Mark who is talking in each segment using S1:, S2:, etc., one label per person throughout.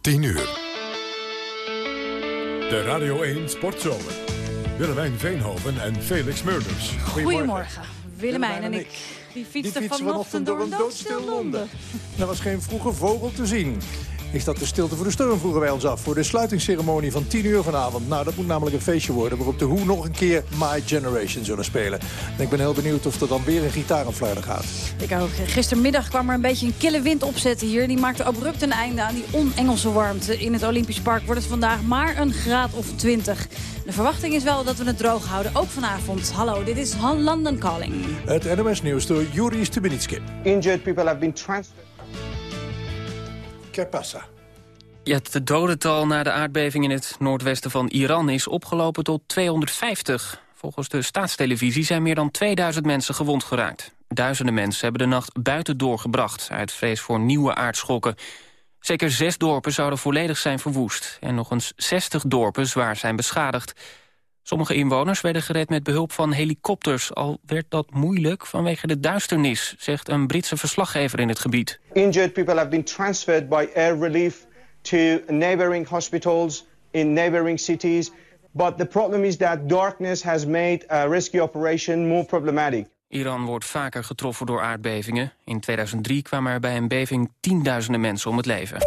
S1: 10 uur. De Radio 1 Sportzomer. Willemijn Veenhoven en Felix Meurders.
S2: Goedemorgen. Willemijn en ik. Die fietsten vanochtend door een doodstil Londen.
S3: Er was geen vroege vogel te zien. Is dat de stilte voor de storm, vroegen wij ons af... voor de sluitingsceremonie van 10 uur vanavond. Nou, dat moet namelijk een feestje worden... waarop de Who nog een keer My Generation zullen spelen. En ik ben heel benieuwd of er dan weer een gitarenfluider gaat.
S2: Ik ook. Gistermiddag kwam er een beetje een kille wind opzetten hier. Die maakte abrupt een einde aan die on-Engelse warmte. In het Olympisch Park wordt het vandaag maar een graad of 20. De verwachting is wel dat we het droog houden, ook vanavond. Hallo, dit is London Calling.
S3: Het NOS Nieuws door Juri Stubenitski.
S4: Injured people have been transferred.
S5: Ja, het dodental na de aardbeving in het noordwesten van Iran is opgelopen tot 250. Volgens de staatstelevisie zijn meer dan 2000 mensen gewond geraakt. Duizenden mensen hebben de nacht buiten doorgebracht... uit vrees voor nieuwe aardschokken. Zeker zes dorpen zouden volledig zijn verwoest... en nog eens 60 dorpen zwaar zijn beschadigd. Sommige inwoners werden gered met behulp van helikopters... al werd dat moeilijk vanwege de duisternis... zegt een Britse verslaggever in het gebied.
S4: Injured people have been transferred by air relief... to neighboring hospitals in neighboring cities. But the problem is that darkness has made a rescue operation more problematic.
S5: Iran wordt vaker getroffen door aardbevingen. In 2003 kwamen er bij een beving tienduizenden mensen om het leven.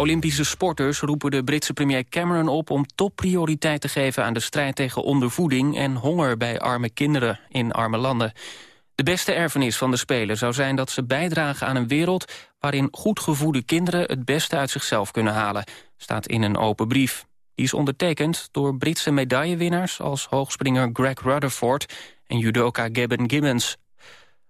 S5: Olympische sporters roepen de Britse premier Cameron op... om topprioriteit te geven aan de strijd tegen ondervoeding... en honger bij arme kinderen in arme landen. De beste erfenis van de Spelen zou zijn dat ze bijdragen aan een wereld... waarin goed gevoede kinderen het beste uit zichzelf kunnen halen. Staat in een open brief. Die is ondertekend door Britse medaillewinnaars... als hoogspringer Greg Rutherford en judoka Gabon Gibbons.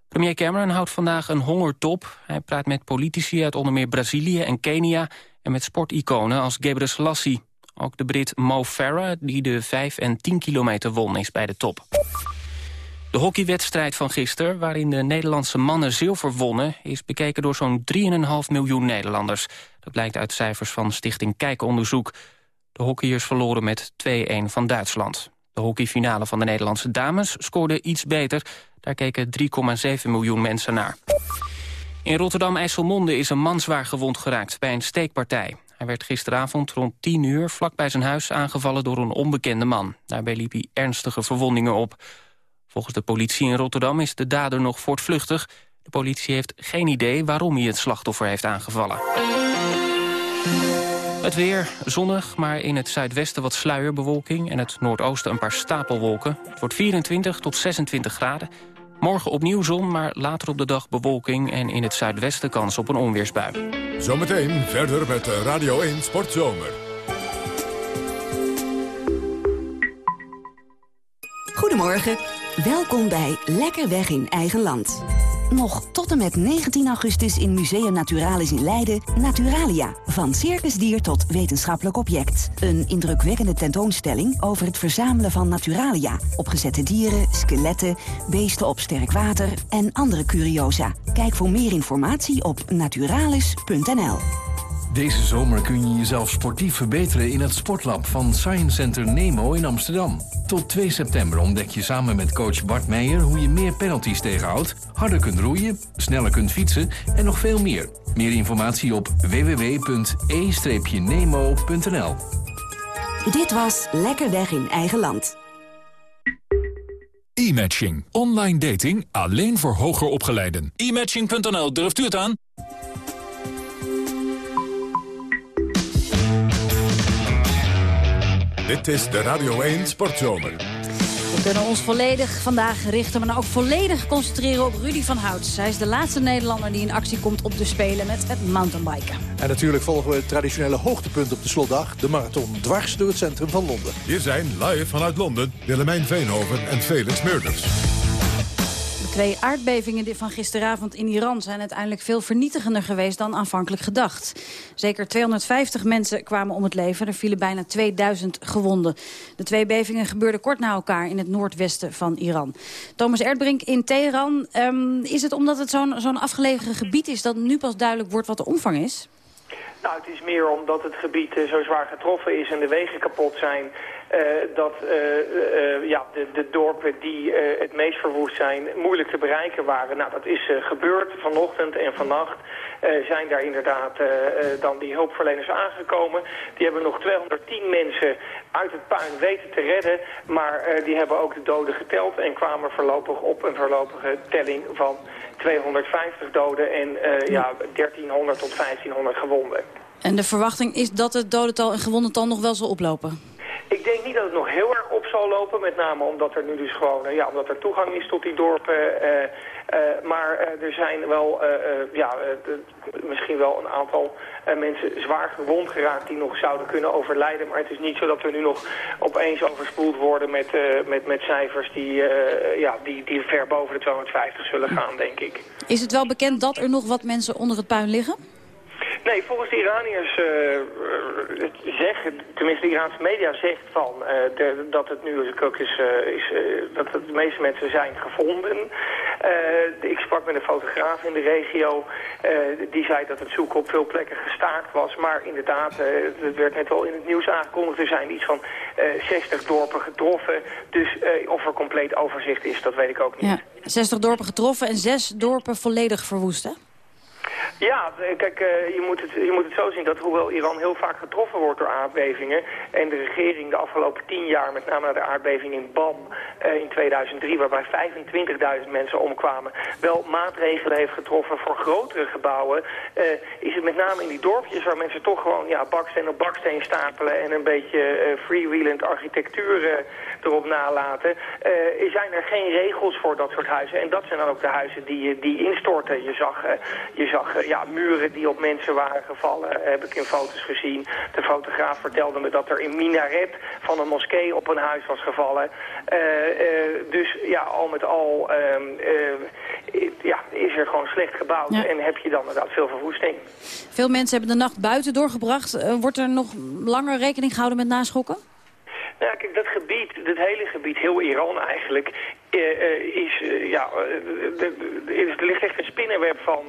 S5: Premier Cameron houdt vandaag een hongertop. Hij praat met politici uit onder meer Brazilië en Kenia en met sporticonen als Gebre Selassie. Ook de Brit Mo Farah, die de 5 en 10 kilometer won, is bij de top. De hockeywedstrijd van gisteren, waarin de Nederlandse mannen zilver wonnen... is bekeken door zo'n 3,5 miljoen Nederlanders. Dat blijkt uit cijfers van Stichting Kijkonderzoek. De hockeyers verloren met 2-1 van Duitsland. De hockeyfinale van de Nederlandse dames scoorde iets beter. Daar keken 3,7 miljoen mensen naar. In Rotterdam-IJsselmonde is een man zwaar gewond geraakt bij een steekpartij. Hij werd gisteravond rond 10 uur vlak bij zijn huis aangevallen door een onbekende man. Daarbij liep hij ernstige verwondingen op. Volgens de politie in Rotterdam is de dader nog voortvluchtig. De politie heeft geen idee waarom hij het slachtoffer heeft aangevallen. Het weer zonnig, maar in het zuidwesten wat sluierbewolking... en het noordoosten een paar stapelwolken. Het wordt 24 tot 26 graden. Morgen opnieuw zon, maar later op de dag bewolking... en in het zuidwesten kans op een onweersbui.
S1: Zometeen verder met Radio 1 Sportzomer.
S6: Goedemorgen, welkom bij Lekker Weg in Eigen Land. Nog tot en met 19 augustus in Museum Naturalis in Leiden... Naturalia, van circusdier tot wetenschappelijk object. Een indrukwekkende tentoonstelling over het verzamelen van naturalia. Opgezette dieren, skeletten, beesten op sterk water en andere curiosa. Kijk voor meer informatie op naturalis.nl.
S7: Deze zomer kun je jezelf sportief verbeteren in het sportlab van Science Center Nemo in Amsterdam. Tot 2 september ontdek je samen met coach Bart Meijer hoe je meer penalties tegenhoudt, harder kunt roeien, sneller kunt fietsen en nog veel meer. Meer informatie op www.e-nemo.nl
S6: Dit was Lekker Weg in Eigen Land.
S1: E-matching. Online dating alleen voor hoger opgeleiden.
S8: E-matching.nl, durft u het aan?
S1: Dit is de Radio 1 Sportzomer.
S2: We kunnen ons volledig vandaag richten, maar ook volledig concentreren op Rudy van Houts. Hij is de laatste Nederlander die in actie komt op de Spelen met het mountainbiken.
S3: En natuurlijk volgen we het traditionele hoogtepunt op de slotdag... de marathon dwars door het centrum van Londen.
S1: Hier zijn live vanuit Londen Willemijn Veenhoven en Felix Meurders.
S2: Twee aardbevingen van gisteravond in Iran zijn uiteindelijk veel vernietigender geweest dan aanvankelijk gedacht. Zeker 250 mensen kwamen om het leven. Er vielen bijna 2000 gewonden. De twee bevingen gebeurden kort na elkaar in het noordwesten van Iran. Thomas Erdbrink in Teheran. Um, is het omdat het zo'n zo'n afgelegen gebied is dat nu pas duidelijk wordt wat de omvang is?
S9: Nou, het is meer omdat het gebied uh, zo zwaar getroffen is en de wegen kapot zijn dat ja, de, de dorpen die het meest verwoest zijn moeilijk te bereiken waren. Nou, dat is gebeurd vanochtend en vannacht. zijn daar inderdaad dan die hulpverleners aangekomen. Die hebben nog 210 mensen uit het puin weten te redden. Maar die hebben ook de doden geteld en kwamen voorlopig op een voorlopige telling van 250 doden en ja, 1300 tot 1500 gewonden.
S2: En de verwachting is dat het dodental en gewondental nog wel zal oplopen?
S9: Ik denk niet dat het nog heel erg op zal lopen. Met name omdat er nu dus gewoon, uh, ja, omdat er toegang is tot die dorpen. Uh, maar er zijn wel, ja, misschien wel een aantal mensen zwaar gewond geraakt die nog zouden kunnen overlijden. Maar het is niet zo dat we nu nog opeens overspoeld worden met, met, met cijfers die, ja, die, die ver boven de 250 zullen gaan, denk ik.
S2: Is het wel bekend dat er nog wat mensen onder het puin liggen?
S9: Nee, volgens de Iraniërs uh, zeggen, tenminste de Iraanse media zegt van de, dat het nu ook is, uh, is dat de meeste mensen zijn gevonden. ik sprak met een fotograaf in de regio, die zei dat het zoeken op veel plekken gestaakt was. Maar inderdaad, het werd net al in het nieuws aangekondigd, er zijn iets van 60 dorpen getroffen. Dus of er compleet overzicht is, dat weet ik ook niet.
S2: Ja, 60 dorpen getroffen en 6 dorpen volledig verwoest?
S9: Ja, kijk, uh, je, moet het, je moet het zo zien dat hoewel Iran heel vaak getroffen wordt door aardbevingen... en de regering de afgelopen tien jaar, met name na de aardbeving in Bam uh, in 2003... waarbij 25.000 mensen omkwamen, wel maatregelen heeft getroffen voor grotere gebouwen... Uh, is het met name in die dorpjes waar mensen toch gewoon ja, baksteen op baksteen stapelen... en een beetje freewheelend architectuur erop nalaten... zijn er geen regels voor dat soort huizen. En dat zijn dan ook de huizen die, die instorten. Je zag, je zag eh, ja, muren die op mensen waren gevallen, heb ik in foto's gezien. De fotograaf vertelde me dat er een minaret van een moskee op een huis was gevallen. Uh, uh, dus ja, al met al ehm, ja, is er gewoon slecht gebouwd en heb je dan inderdaad veel verwoesting.
S2: Veel mensen hebben de nacht buiten doorgebracht. wordt er nog langer rekening gehouden met naschokken?
S9: Nou, kijk, dat gebied, dit hele gebied, heel Iran eigenlijk, uh, is, uh, ja, er ligt echt een spinnenweb van,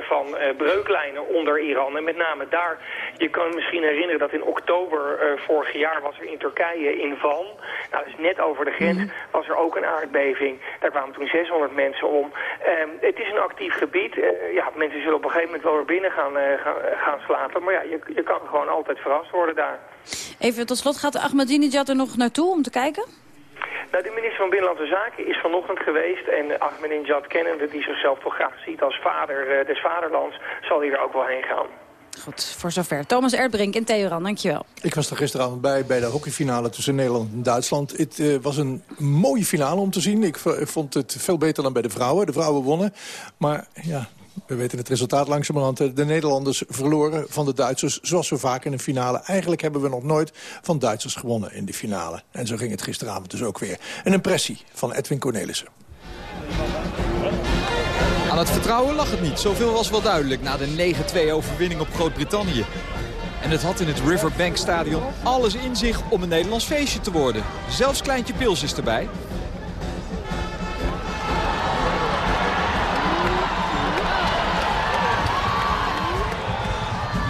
S9: van breuklijnen onder Iran. En met name daar, je kan misschien herinneren dat in oktober vorig jaar was er in Turkije in Van, nou dus net over de grens, mhm. was er ook een aardbeving. Daar kwamen toen 600 mensen om. Ehm, het is een actief gebied. ja, mensen zullen op een gegeven moment wel weer binnen gaan, gaan, gaan slapen. Maar ja, je, je kan gewoon altijd verrast worden daar.
S2: Even tot slot, gaat Ahmadinejad er nog naartoe om te kijken?
S9: Nou, de minister van Binnenlandse Zaken is vanochtend geweest en Ahmadinejad kennende, die zichzelf toch graag ziet als vader uh, des vaderlands, zal hij er ook wel heen gaan.
S2: Goed, voor zover. Thomas Erdbrink in Teheran, dankjewel.
S3: Ik was er gisteravond bij, bij de hockeyfinale tussen Nederland en Duitsland. Het uh, was een mooie finale om te zien. Ik, ik, vond het veel beter dan bij de vrouwen. De vrouwen wonnen. Maar ja, we weten het resultaat langzamerhand. De Nederlanders verloren van de Duitsers, zoals zo vaak in een finale. Eigenlijk hebben we nog nooit van Duitsers gewonnen in de finale. En zo ging het gisteravond dus ook weer. Een impressie van Edwin Cornelissen.
S10: Aan het vertrouwen lag het niet. Zoveel was wel duidelijk na de 9-2 overwinning op Groot-Brittannië. En het had in het Riverbank Stadion alles in zich om een Nederlands feestje te worden. Zelfs Kleintje Pils is erbij.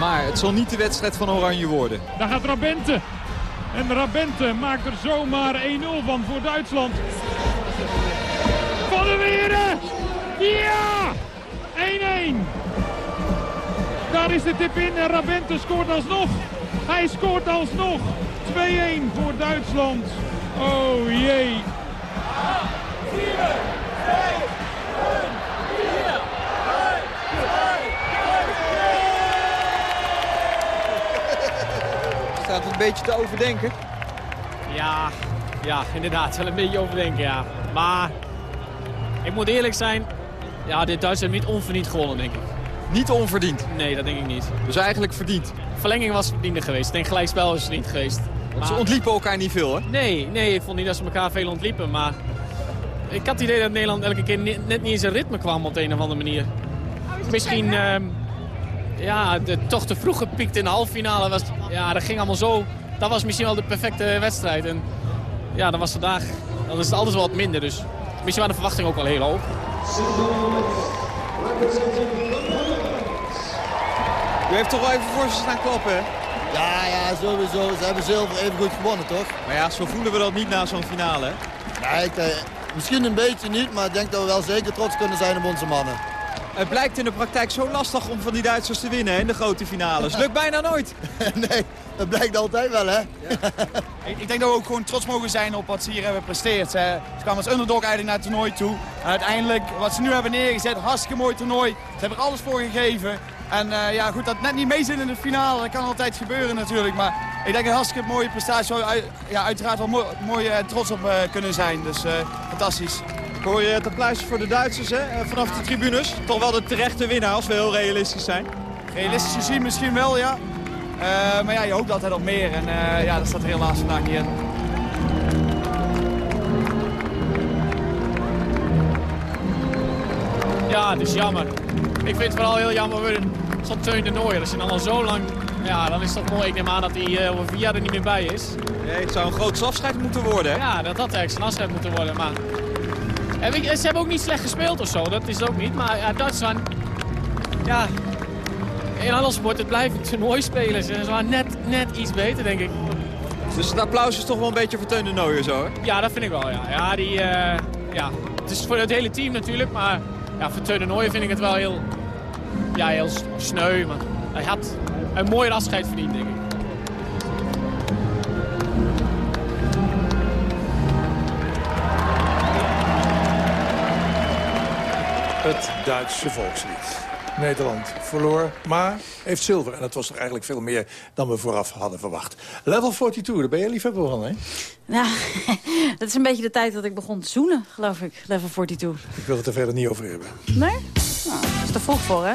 S10: Maar het zal niet de wedstrijd van Oranje worden.
S11: Daar gaat Rabente. En Rabente maakt er zomaar 1-0 van voor Duitsland. Van der Weerde! Ja! 1-1. Daar is de tip in en Rabente scoort alsnog. Hij scoort alsnog. 2-1 voor Duitsland. Oh jee. 4, 2,
S10: Staat het een beetje te overdenken?
S12: Ja, ja, inderdaad. Wel een beetje overdenken, ja. Maar ik moet eerlijk zijn, ja, dit Duitsland niet onverdiend gewonnen, denk ik.
S10: Niet onverdiend?
S12: Nee, dat denk ik niet.
S10: Dus eigenlijk verdiend?
S12: Verlenging was verdiender geweest. Ik denk gelijkspel was verdiend geweest.
S10: Maar... Ze ontliepen elkaar niet veel, hè?
S12: Nee, nee, ik vond niet dat ze elkaar veel ontliepen. Maar ik had het idee dat Nederland elke keer net niet in zijn ritme kwam op de een of andere manier. Misschien... Uh, ja, de, toch te vroeg gepiekt in de halve finale. Was, ja, dat ging allemaal zo. Dat was misschien wel de perfecte wedstrijd. En ja, dan was vandaag, dan is het alles wat minder. Dus misschien waren de verwachtingen ook wel heel hoog.
S10: U heeft toch wel even voor ze staan kloppen, hè?
S13: Ja, ja, sowieso. Ze hebben zilver even goed gewonnen, toch?
S14: Maar ja, zo voelen we dat niet na zo'n finale, hè?
S13: Nee, ik, eh, misschien een beetje niet, maar ik denk dat we wel zeker trots kunnen zijn op onze mannen.
S14: Het blijkt in de praktijk zo lastig om van die Duitsers te winnen hè, in de grote finales. Lukt bijna nooit.
S13: nee, dat blijkt altijd wel, hè?
S10: ik, ik denk dat we ook gewoon trots mogen zijn op wat ze hier hebben gepresteerd. Ze kwamen als underdog eigenlijk naar het toernooi toe. En uiteindelijk, wat ze nu hebben neergezet, hartstikke mooi toernooi. Ze hebben er alles voor gegeven. En uh, ja, goed, dat net niet mee zit in de finale, dat kan altijd gebeuren natuurlijk. Maar ik denk een hartstikke mooie prestatie. Ja, uiteraard wel mooi, mooi uh, trots op uh, kunnen zijn. Dus fantastisch.
S14: Hoor je het applaus voor de Duitsers hè, vanaf de tribunes. Toch wel de terechte winnaar als we heel realistisch zijn.
S10: Realistisch gezien misschien wel, ja. maar ja, je hoopt altijd op meer. En ja, dat staat er helaas vandaag niet in.
S12: Ja, het is jammer. Ik vind het vooral heel jammer zo'n Teun de Nooier. Als je dan al zo lang... Ja, dan is dat mooi. Ik neem aan dat hij uh, over vier jaar er niet meer bij is.
S14: Nee, het zou een groot afscheid moeten worden, hè?
S12: Ja, dat had eigenlijk zijn afscheid moeten worden. Maar ze hebben ook niet slecht gespeeld of zo, dat is het ook niet. Maar ja, Duitsland, ja, in alle sporten het blijven toernooi spelen. Ze waren net, net iets beter, denk ik.
S14: Dus het applaus is toch wel een beetje voor Teun de Nooier zo, hè?
S12: Ja, dat vind ik wel, ja. Ja, die, uh, ja. Het is voor het hele team natuurlijk, maar ja, voor Teun de Nooier vind ik het wel heel, ja, heel sneu. Maar hij had een mooi afscheid verdiend, denk ik.
S3: Het Duitse volkslied. Nederland verloor, maar heeft zilver. En dat was toch eigenlijk veel meer dan we vooraf hadden verwacht. Level 42, daar ben je liefhebber van, hè?
S2: Nou, dat is een beetje de tijd dat ik begon te zoenen, geloof ik. Level 42.
S3: Ik wil het er verder niet over hebben.
S2: Nee? Nou, dat is er vroeg voor, hè?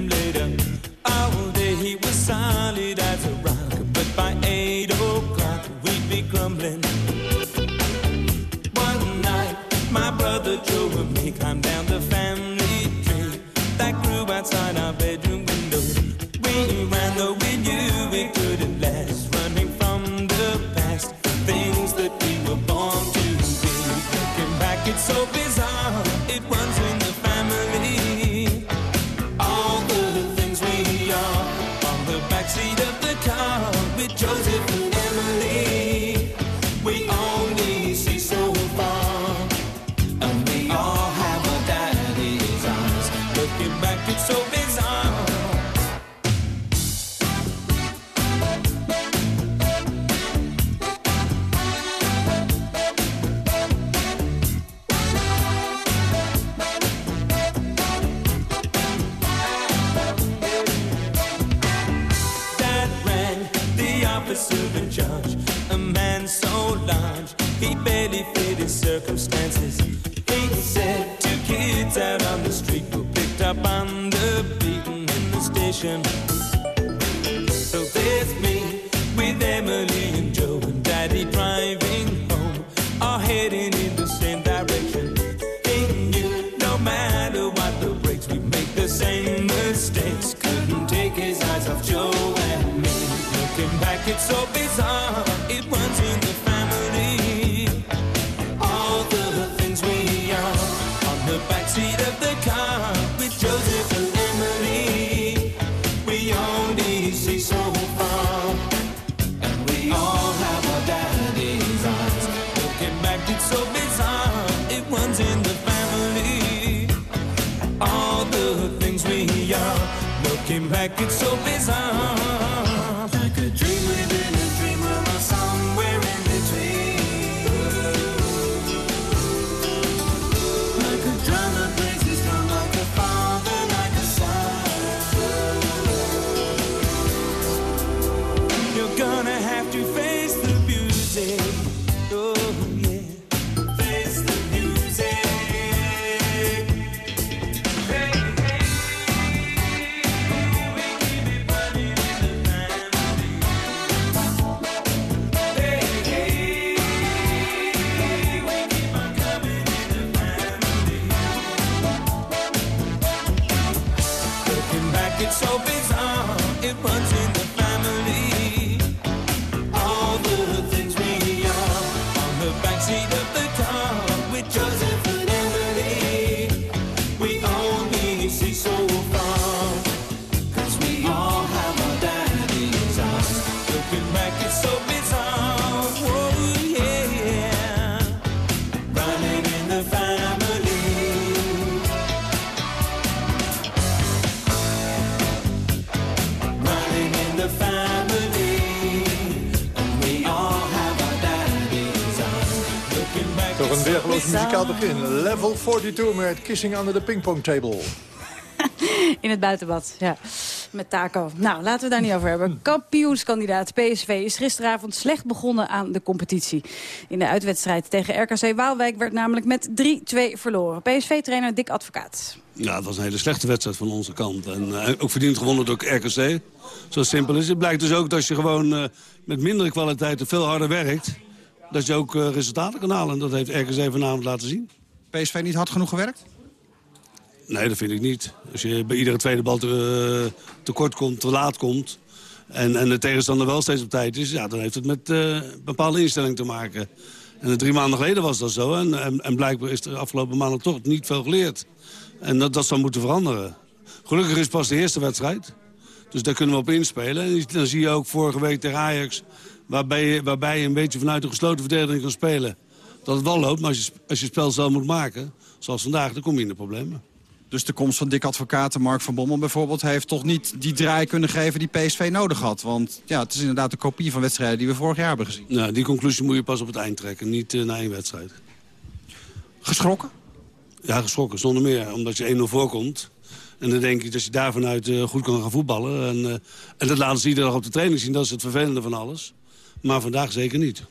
S15: in charge, a man so large, he barely fit his circumstances. He said two kids out on the street were picked up on the beaten in the station. It's so bizarre.
S3: Weergeloos muzikaal begin. Level 42 met Kissing Under the Ping Pong Table.
S2: In het buitenbad, ja. Met Taco. Nou, laten we daar niet over hebben. Kampioenskandidaat PSV is gisteravond slecht begonnen aan de competitie. In de uitwedstrijd tegen RKC Waalwijk werd namelijk met 3-2 verloren. PSV-trainer Dick Advocaat.
S16: Ja, het was een hele slechte wedstrijd van onze kant. En eh, ook verdiend gewonnen door RKC. Zo simpel is het. Het blijkt dus ook dat als je gewoon eh, met mindere kwaliteiten veel harder werkt... dat je ook eh, resultaten kan halen. En dat heeft RKC vanavond laten zien.
S17: PSV niet hard genoeg gewerkt?
S16: Nee, dat vind ik niet. Als je bij iedere tweede bal te, eh, tekort komt, te laat komt... En, en de tegenstander wel steeds op tijd is... Ja, dan heeft het met eh, bepaalde instelling te maken. En drie maanden geleden was dat zo. En, en, en blijkbaar is er afgelopen maanden toch niet veel geleerd. En dat, dat zou moeten veranderen. Gelukkig is het pas de eerste wedstrijd. Dus daar kunnen we op inspelen. En dan zie je ook vorige week tegen Ajax... waarbij je, waarbij je een beetje vanuit de gesloten verdediging kan spelen... dat het wel loopt, maar als je, als je het spel zelf moet maken... zoals vandaag, dan kom je in de problemen.
S17: Dus de komst van Dick Advocaat en Mark van Bommel bijvoorbeeld... heeft toch niet die draai kunnen geven die PSV nodig had. Want ja, het is inderdaad een kopie van wedstrijden die we vorig jaar hebben gezien.
S16: Nou, die conclusie moet je pas op het eind trekken, niet uh, na één wedstrijd.
S17: Geschrokken?
S16: Ja, geschrokken, zonder meer. Omdat je 1-0 voorkomt. En dan denk ik dat je daar vanuit uh, goed kan gaan voetballen. En, uh, en dat laten ze iedere dag op de training zien. Dat is het vervelende van alles. Maar vandaag zeker niet.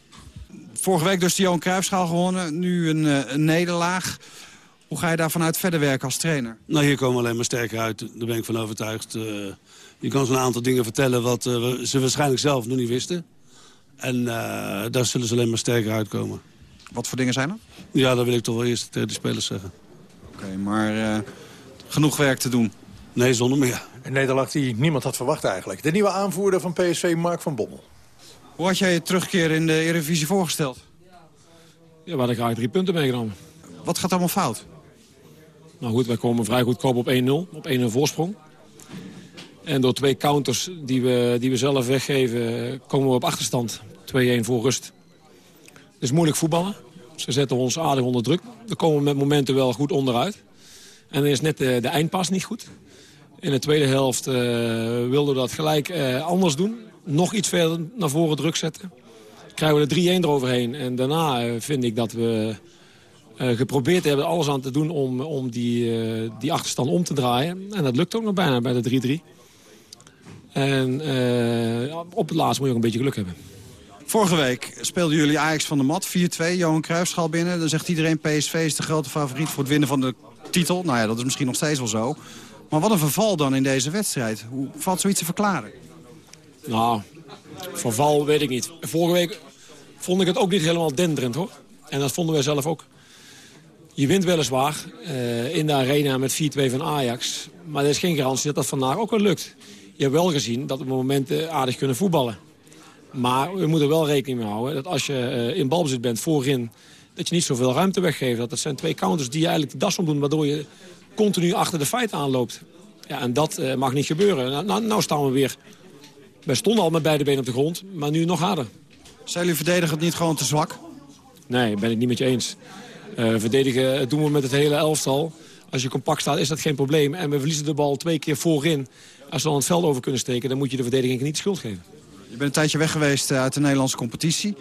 S17: Vorige week dus de Johan Cruijffschaal gewonnen. Nu een, een nederlaag. Hoe ga je daar vanuit verder werken als trainer?
S16: Nou, hier komen we alleen maar sterker uit. Daar ben ik van overtuigd. Uh, je kan zo'n aantal dingen vertellen wat uh, ze waarschijnlijk zelf nog niet wisten. En uh, daar zullen ze alleen maar sterker uitkomen.
S17: Wat voor dingen zijn er?
S16: Ja, dat wil ik toch wel eerst tegen de spelers zeggen.
S17: Oké, okay, maar genoeg werk te doen?
S16: Nee, zonder meer.
S3: Een nederlaag die niemand had verwacht eigenlijk. De nieuwe aanvoerder van PSV, Mark van Bommel.
S17: Hoe had jij je terugkeer in de Eredivisie voorgesteld?
S18: Ja, we hadden graag drie punten meegenomen.
S17: Wat gaat allemaal fout?
S18: Nou goed, wij komen vrij goedkoop op 1-0, op 1-0 voorsprong. En door twee counters die we, die we zelf weggeven, komen we op achterstand. 2-1 voor rust. Het is moeilijk voetballen. Ze zetten ons aardig onder druk. We komen met momenten wel goed onderuit. En dan is net de, de eindpas niet goed. In de tweede helft uh, wilden we dat gelijk uh, anders doen. Nog iets verder naar voren druk zetten. Krijgen we er 3-1 eroverheen. En daarna uh, vind ik dat we uh, geprobeerd hebben alles aan te doen om, om die, uh, die achterstand om te draaien. En dat lukt ook nog bijna bij de 3-3. En op het laatst moet je ook een beetje geluk hebben.
S17: Vorige week speelden jullie Ajax van de mat, 4-2, Johan Cruijffschaal binnen. Dan zegt iedereen PSV is de grote favoriet voor het winnen van de titel. Nou ja, dat is misschien nog steeds wel zo. Maar wat een verval dan in deze wedstrijd. Hoe valt zoiets te verklaren?
S18: Nou, verval weet ik niet. Vorige week vond ik het ook niet helemaal denderend hoor. En dat vonden wij zelf ook. Je wint weliswaar uh, in de arena met 4-2 van Ajax. Maar er is geen garantie dat dat vandaag ook wel lukt. Je hebt wel gezien dat we momenten aardig kunnen voetballen. Maar we moeten wel rekening mee houden dat als je uh, in balbezit bent voorin... dat je niet zoveel ruimte weggeeft. Dat, dat zijn twee counters die je eigenlijk de das om doen... waardoor je continu achter de feiten aanloopt. Ja, en dat mag niet gebeuren. Nou, nou, nou staan we weer... Wij stonden al met beide benen op de grond, maar nu nog harder.
S17: Zijn jullie verdedigend niet gewoon te zwak?
S18: Nee, ben ik niet met je eens. Uh, verdedigen doen we met het hele elftal. Als je compact staat is dat geen probleem. En we verliezen de bal twee keer voorin. Als we dan het veld over kunnen steken, dan moet je de verdediging niet schuld geven.
S17: Je bent een tijdje weg geweest uit de Nederlandse competitie.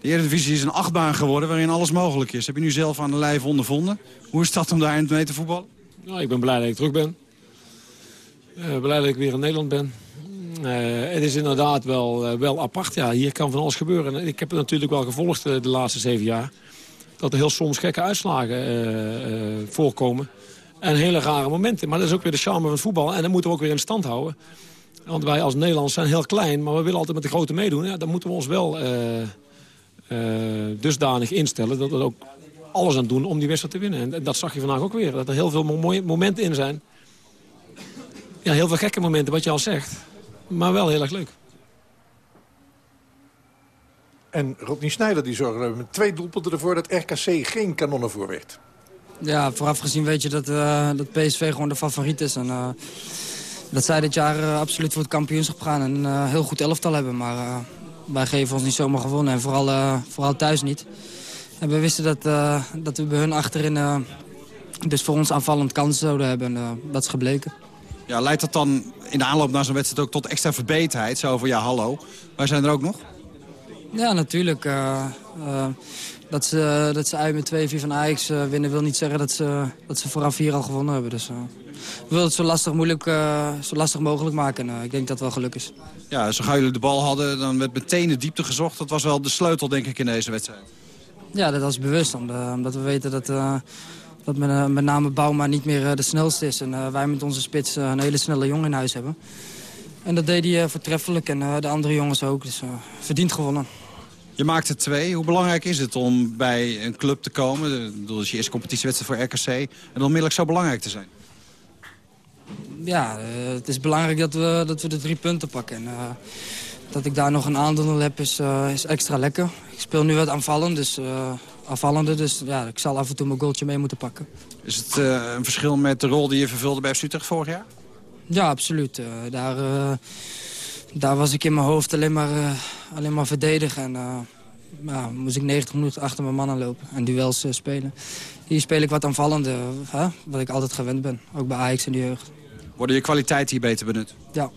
S17: De Eredivisie is een achtbaan geworden waarin alles mogelijk is. Heb je nu zelf aan de lijf ondervonden? Hoe is dat om daar mee te voetballen?
S18: Nou, ik ben blij dat ik terug ben. Uh, blij dat ik weer in Nederland ben. Uh, het is inderdaad wel, uh, wel apart. Ja, hier kan van alles gebeuren. En ik heb het natuurlijk wel gevolgd de laatste zeven jaar dat er heel soms gekke uitslagen voorkomen. En hele rare momenten. Maar dat is ook weer de charme van het voetbal. En dat moeten we ook weer in stand houden. Want wij als Nederlanders zijn heel klein, maar we willen altijd met de grote meedoen. Ja, dan moeten we ons wel dusdanig instellen dat we ook alles aan doen om die wedstrijd te winnen. En dat zag je vandaag ook weer. Dat er heel veel mooie momenten in zijn. ja, heel veel gekke momenten, wat je al zegt. Maar wel heel erg leuk.
S3: En Rodney Snijder die zorgde met twee doelpunten ervoor... dat RKC geen kanonnenvoer werd.
S19: Ja, vooraf gezien weet je dat, uh, dat PSV gewoon de favoriet is. En, uh, dat zij dit jaar uh, absoluut voor het kampioenschap gaan en een heel goed elftal hebben. Maar wij geven ons niet zomaar gewonnen en vooral, vooral thuis niet. En we wisten dat, dat we bij hun achterin dus voor ons aanvallend kansen zouden hebben. En dat is gebleken.
S17: Ja, leidt dat dan in de aanloop naar zo'n wedstrijd ook tot extra verbeterheid? Zo van, ja, hallo, wij zijn er ook nog?
S19: Ja, natuurlijk. Uh, uh, dat, ze, dat ze uit met 2-4 van Ajax uh, winnen wil niet zeggen dat ze, dat ze vooraf hier al gewonnen hebben. Dus we willen het zo lastig, moeilijk, zo lastig mogelijk maken. En ik denk dat het wel geluk is.
S17: Ja, zo gauw jullie de bal hadden, dan werd meteen de diepte gezocht. Dat was wel de sleutel, denk ik, in deze wedstrijd.
S19: Ja, dat was bewust. Omdat we weten dat, dat met, met name Bouma niet meer de snelste is. En wij met onze spits een hele snelle jongen in huis hebben. En dat deed hij voortreffelijk en de andere jongens ook. Dus verdient gewonnen.
S17: Je maakt er twee. Hoe belangrijk is het om bij een club te komen? Dat is je eerste competitiewedstrijd voor RKC. En onmiddellijk zo belangrijk te zijn.
S19: Ja, uh, het is belangrijk dat we, dat we de drie punten pakken. En, uh, dat ik daar nog een aandeel heb is, uh, is extra lekker. Ik speel nu wat aanvallend, dus, afvallende, dus ja, ik zal af en toe mijn goaltje mee moeten pakken.
S17: Is het een verschil met de rol die je vervulde bij Utrecht vorig jaar?
S19: Ja, absoluut. daar daar was ik in mijn hoofd alleen maar, alleen maar verdedigen. En ja, moest ik 90 minuten achter mijn mannen lopen en duels spelen. Hier speel ik wat aanvallende, wat ik altijd gewend ben. Ook bij Ajax en de jeugd.
S17: Worden je kwaliteiten hier beter benut?
S19: Ja.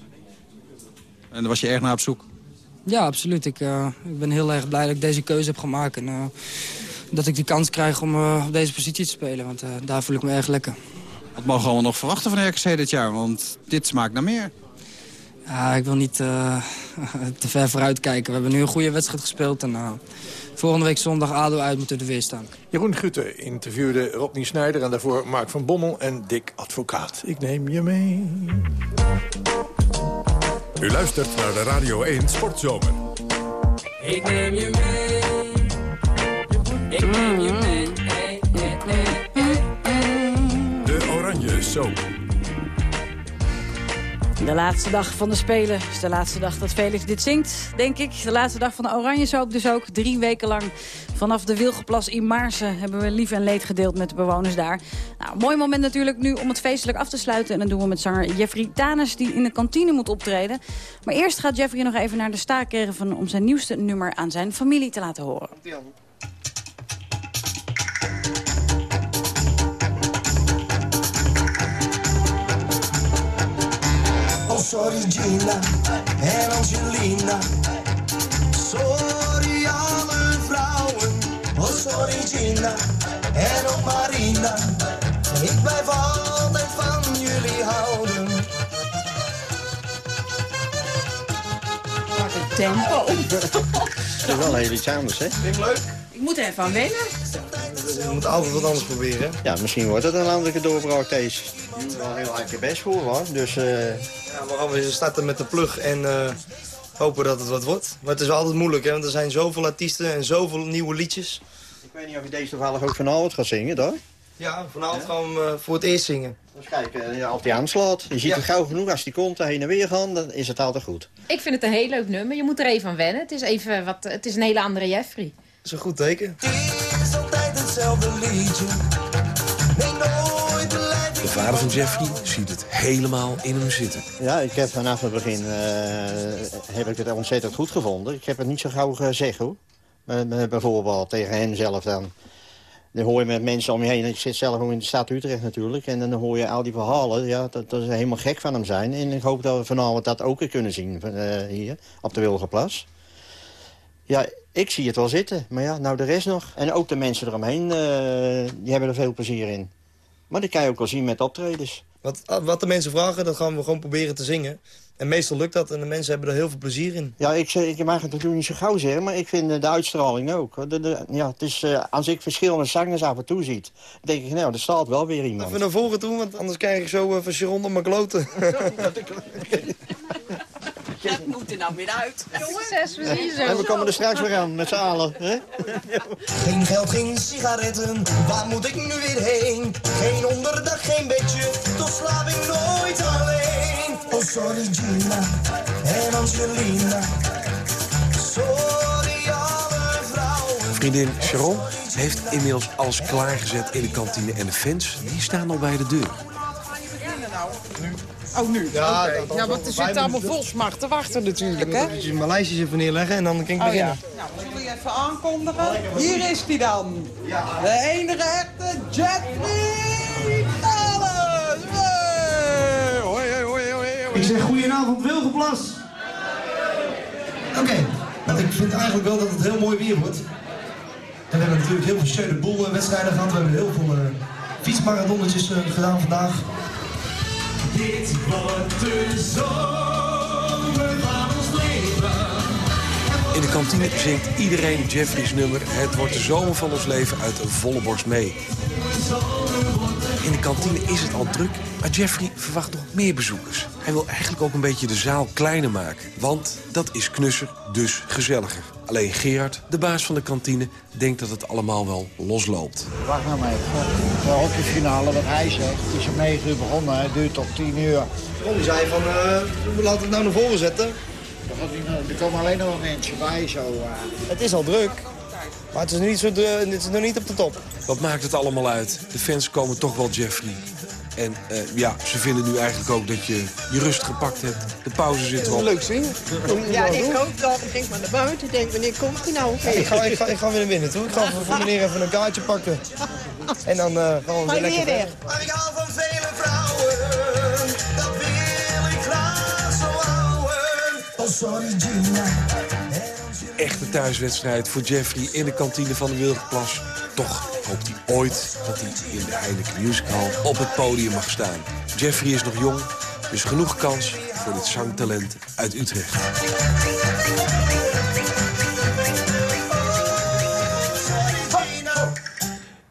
S17: En daar was je erg naar op zoek?
S19: Ja, absoluut. Ik, ik ben heel erg blij dat ik deze keuze heb gemaakt. En dat ik die kans krijg om op deze positie te spelen. Want daar voel ik me erg lekker.
S17: Wat mogen we allemaal nog verwachten van RKC dit jaar? Want dit smaakt naar meer.
S19: Ja, ik wil niet uh, te ver vooruit kijken. We hebben nu een goede wedstrijd gespeeld. En uh, volgende week zondag ADO uit moeten we er weer staan.
S3: Jeroen Gutte interviewde Rodney Snijder en daarvoor Mark van Bommel en Dick Advocaat. Ik neem je mee.
S1: U luistert naar de Radio 1 Sportzomer.
S20: Ik neem je mee. Ik neem je mee.
S1: De Oranje Soap.
S2: De laatste dag van de Spelen is de laatste dag dat Felix dit zingt, denk ik. De laatste dag van de Oranje Soap dus ook. Drie weken lang vanaf de Wilgeplas in Maarsen hebben we lief en leed gedeeld met de bewoners daar. Nou, mooi moment natuurlijk nu om het feestelijk af te sluiten. En dat doen we met zanger Jeffrey Tanes die in de kantine moet optreden. Maar eerst gaat Jeffrey nog even naar de staakerven om zijn nieuwste nummer aan zijn familie te laten horen.
S21: Sorry Gina en Angelina. Sorry alle vrouwen, oh sorry Gina en ook Marina. Ik blijf altijd van jullie houden.
S2: Wat een tempo.
S22: Dat is wel heel iets anders, hè?
S21: Vind leuk?
S2: Ik moet er even aan wennen.
S22: Je moet altijd wat anders proberen. Ja, misschien wordt het een landelijke doorbraak deze. Je moet wel heel hard je best voor, hoor. Dus, uh...
S23: Ja, we gaan weer starten met de plug en uh, hopen dat het wat wordt. Maar het is altijd moeilijk, hè, want er zijn zoveel artiesten en zoveel nieuwe liedjes.
S22: Ik weet niet of je deze toevallig ook vanavond gaat zingen, toch?
S23: Ja, vanavond ja? gaan we hem uh, voor het eerst zingen.
S22: Dus kijk, of die aanslaat. Je ziet ja. het gauw genoeg, als die komt heen en weer gaan, dan is het altijd goed.
S24: Ik vind het een heel leuk nummer. Je moet er even aan wennen. Het is, even wat, het is een hele andere Jeffrey.
S23: Dat is een goed teken.
S25: De vader van Jeffrey ziet het helemaal in hem zitten.
S22: Ja, ik heb vanaf het begin uh, heb ik het ontzettend goed gevonden. Ik heb het niet zo gauw gezegd hoor. Uh, bijvoorbeeld tegen hen zelf dan. Dan hoor je met mensen om je heen. Ik zit zelf ook in de stad Utrecht natuurlijk. En dan hoor je al die verhalen. Ja, dat, dat ze helemaal gek van hem zijn. En ik hoop dat we vanavond dat ook kunnen zien uh, hier op de Wilgenplas. Ja, ik zie het wel zitten. Maar ja, nou de rest nog. En ook de mensen eromheen, die hebben er veel plezier in. Maar dat kan je ook wel zien met optredens.
S23: Wat, wat de mensen vragen, dat gaan we gewoon proberen te zingen. En meestal lukt dat en de mensen hebben er heel veel plezier in.
S22: Ja, ik, ik mag het natuurlijk niet zo gauw zeggen, maar ik vind de uitstraling ook. De, de, ja, het is, uh, als ik verschillende zangers af en toe zie, denk ik, nou, er staat wel weer iemand.
S23: Even naar voren toe, want anders krijg ik zo uh, van Sharon op mijn kloten.
S2: Moet er nou weer uit.
S24: Succes, we zien zo.
S22: En we komen er straks weer aan, met z'n allen. Hè?
S21: Geen geld, geen sigaretten, waar moet ik nu weer heen? Geen onderdak, geen bedje, toch slaap ik nooit alleen. sorry Gina en Angelina. Sorry alle vrouwen.
S25: Vriendin Sharon heeft inmiddels alles klaargezet in de kantine. En de fans, die staan al bij de deur.
S26: Oh, nu?
S23: Ja,
S26: Oké.
S23: dat- dat-
S26: ja want er
S23: wij
S26: zit allemaal
S23: moeten-
S26: vol smaak te wachten natuurlijk, hè?
S23: Moet je mijn lijstjes even neerleggen en dan kan ik
S26: Oh ja. Nou, zullen we even aankondigen? Hier is hij dan. De enige echte Jeffrey. Hey! Hoi, hoi, hoi, hoi, hoi.
S27: Ik zeg goedenavond Wilgenplas. Oké, want ik vind eigenlijk wel dat het heel mooi weer wordt. En we hebben natuurlijk heel veel schöne boel eh, wedstrijden gehad. We hebben heel veel uh, fietsmarathonnetjes eh, gedaan vandaag.
S21: Dit wordt de zomer van ons leven.
S25: In de kantine zingt iedereen Jeffrey's nummer. Het wordt de zomer van ons leven uit een volle borst mee. In de kantine is het al druk, maar Jeffrey verwacht nog meer bezoekers. Hij wil eigenlijk ook een beetje de zaal kleiner maken. Want dat is knusser, dus gezelliger. Alleen Gerard, de baas van de kantine, denkt dat het allemaal wel losloopt.
S13: Wacht nou maar even. De hockeyfinale, wat hij zegt. Het is om 9 uur begonnen, het duurt tot 10 uur.
S23: Ron die zei van, eh laten we het nou naar voren zetten.
S13: Er Er komen alleen nog wel mensen bij zo. eh.
S23: Het is al druk, maar het is, niet zo, het is nog niet op de top.
S25: Wat maakt het allemaal uit? De fans komen toch wel Jeffrey. En eh, ja, ze vinden nu eigenlijk ook dat je je rust gepakt hebt. De pauze zit erop.
S23: Leuk zien.
S26: Ja, ik ook dat. Ik denk maar naar buiten. Ik denk, wanneer komt hij nou?
S23: ik, ga, ik, ga, ik ga weer naar binnen toe. Ik ga voor voor meneer even een kaartje pakken. En dan eh, gaan we weer lekker verder.
S21: Maar ik hou van vele vrouwen, dat wil ik graag zo houden. Oh sorry Gina.
S25: Echte thuiswedstrijd voor Jeffrey in de kantine van de Wilgenplas. Toch hoopt hij ooit dat hij in de Heineken Musical op het podium mag staan. Jeffrey is nog jong, dus genoeg kans voor dit zangtalent uit Utrecht.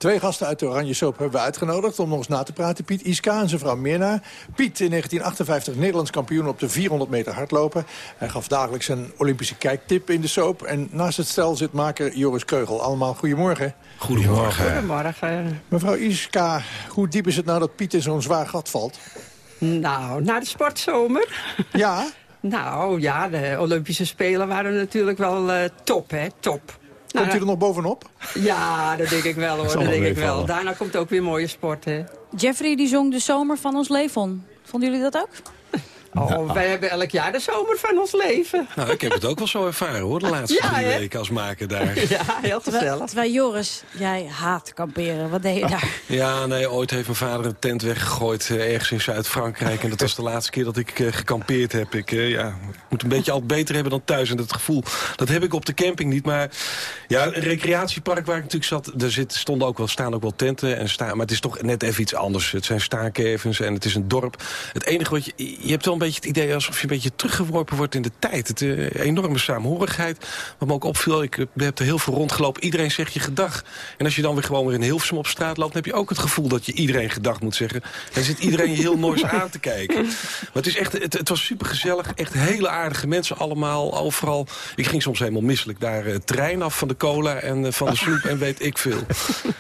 S3: Twee gasten uit de Oranje Soap hebben we uitgenodigd om nog eens na te praten. Piet Iska en zijn vrouw Mirna. Piet in 1958 Nederlands kampioen op de 400 meter hardlopen. Hij gaf dagelijks een Olympische kijktip in de soap. En naast het stel zit maker Joris Keugel. Allemaal goedemorgen.
S25: Goedemorgen.
S26: Goedemorgen.
S3: Mevrouw Iska, hoe diep is het nou dat Piet in zo'n zwaar gat valt?
S26: Nou, na de sportzomer.
S3: Ja?
S26: nou ja, de Olympische Spelen waren natuurlijk wel eh, top, hè? Top.
S3: Komt
S26: Nou,
S3: u er nog bovenop?
S26: Ja, dat denk ik wel hoor. Dat denk ik wel. Daarna komt ook weer mooie sport, hè?
S2: Jeffrey die zong de zomer van ons leven. Vonden jullie dat ook?
S26: Oh, wij hebben elk jaar de zomer van ons leven.
S25: Nou, ik heb het ook wel zo ervaren hoor, de laatste
S26: Ja,
S25: drie weken als maker daar.
S26: Ja, heel
S2: Terwijl, terwijl Joris, jij haat kamperen. Wat deed je daar?
S25: Ja, nee, ooit heeft mijn vader een tent weggegooid eh, ergens in Zuid-Frankrijk. En dat was de laatste keer dat ik eh, gekampeerd heb. Ik eh, ja, moet een beetje al beter hebben dan thuis. En dat gevoel, dat heb ik op de camping niet. Maar ja, een recreatiepark waar ik natuurlijk zat... daar zit, stonden ook wel, staan ook wel tenten. En staan, maar het is toch net even iets anders. Het zijn staankervens en het is een dorp. Het enige wat je... Je hebt wel een beetje het idee alsof je een beetje teruggeworpen wordt in de tijd. Het eh, enorme saamhorigheid. Wat me ook opviel, ik eh, heb er heel veel rondgelopen. Iedereen zegt je gedag. En als je dan weer gewoon weer in Hilversum op straat loopt... dan heb je ook het gevoel dat je iedereen gedag moet zeggen. En dan zit iedereen je heel nooit aan te kijken. Maar het, is echt, het, het was super gezellig. Echt hele aardige mensen allemaal. Overal. Ik ging soms helemaal misselijk daar het trein af van de cola en van de soep en weet ik veel.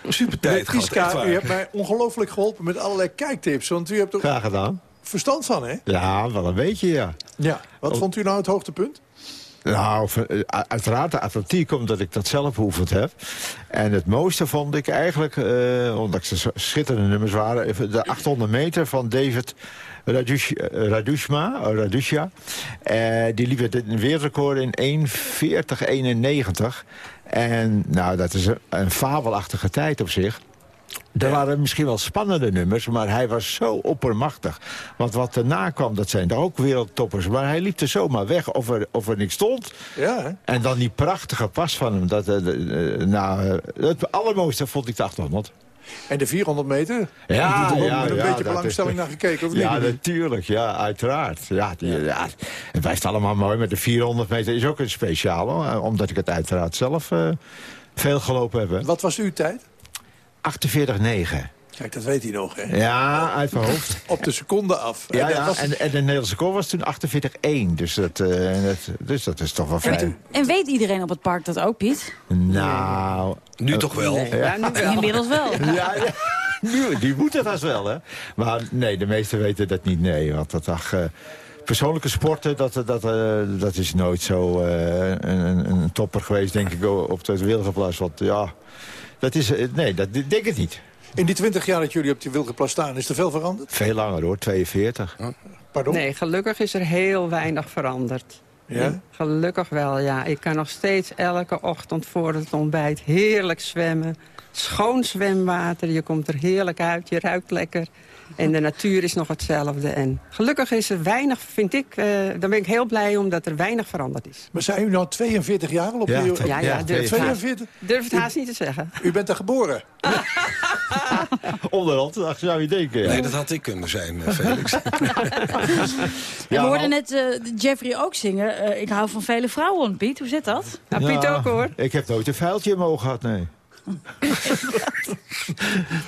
S25: Super tijd gehad,
S3: u hebt mij ongelooflijk geholpen met allerlei kijktips. Want u hebt er
S28: Graag gedaan.
S3: Verstand van, hè?
S28: Ja, wel een beetje, ja.
S3: Ja. Wat vond u nou het hoogtepunt?
S28: Nou, eh, uiteraard de atletiek, omdat ik dat zelf beoefend heb. En het mooiste vond ik eigenlijk, eh, ondanks de schitterende nummers waren... de 800 meter van David Radush, eh, Radushma, eh, Radusha. Eh, die liep het een wereldrecord in 1.40.91. En nou, dat is een, een fabelachtige tijd op zich. Er waren misschien wel spannende nummers, maar hij was zo oppermachtig. Want wat erna kwam, dat zijn er ook wereldtoppers. Maar hij liep er zomaar weg of er, of er niks stond.
S3: Ja?
S28: En dan die prachtige pas van hem. Dat, eh, eh, nou, eh, het allermooiste vond ik de 800.
S3: En de 400 meter?
S28: Ja,
S3: Er
S28: ja,
S3: een
S28: ja,
S3: beetje belangstelling
S28: is-
S3: naar gekeken, of
S28: Ja,
S3: niet?
S28: natuurlijk. Ja, uiteraard. Ja, die, ja. het blijft allemaal mooi. Met de 400 meter is ook een speciale. eh, Omdat ik het uiteraard zelf veel gelopen heb. hè.
S3: Wat was uw tijd?
S28: 48,9.
S3: Kijk, dat weet hij nog, hè?
S28: Ja, uit mijn hoofd.
S3: Op de seconde af.
S28: Ja, ja
S3: was-
S28: en, en de Nederlandse koor was toen 48-1. Dus dat, eh, dat, dus dat is toch wel vrij...
S2: En weet iedereen op het park dat ook, Piet?
S28: Nou...
S25: Nu
S28: eh,
S25: toch wel?
S28: nee,
S2: Ja, nu wel. Inmiddels wel.
S28: Ja, ja. Nu, die moeten dat wel, hè. Maar nee, de meesten weten dat niet, nee. Want dat ach, eh, persoonlijke sporten, dat, dat, eh, dat is nooit zo eh, een, een, topper geweest, denk ik, op het Wilgenplas. Want ja, dat is, eh, nee, dat denk ik niet.
S3: In die 20 jaar dat jullie op die Wilgenplas staan, is er veel veranderd?
S28: Veel langer hoor, 42.
S3: Pardon?
S29: Nee, gelukkig is er heel weinig veranderd.
S3: Ja?
S29: Gelukkig wel, ja. Ik kan nog steeds elke ochtend voor het ontbijt heerlijk zwemmen. Schoon zwemwater, je komt er heerlijk uit, je ruikt lekker. En de natuur is nog hetzelfde. En gelukkig is er weinig, vind ik, uh, daar ben ik heel blij om dat er weinig veranderd is.
S3: Maar zijn u nou 42 jaar al op
S29: ja,
S3: die...
S29: Ja, ja, durf,
S3: 42?
S29: Haast, durf het haast niet te zeggen.
S3: U bent er geboren?
S28: Onderhand, dat zou je denken. Ja.
S25: Nee, dat had ik kunnen zijn, uh, Felix.
S2: ja, we hoorden net uh, Jeffrey ook zingen. Uh, ik hou van vele vrouwen, Piet. Hoe zit dat?
S29: Ja, Piet ook, hoor.
S28: Ik heb nooit een vuiltje in mijn oog gehad, nee.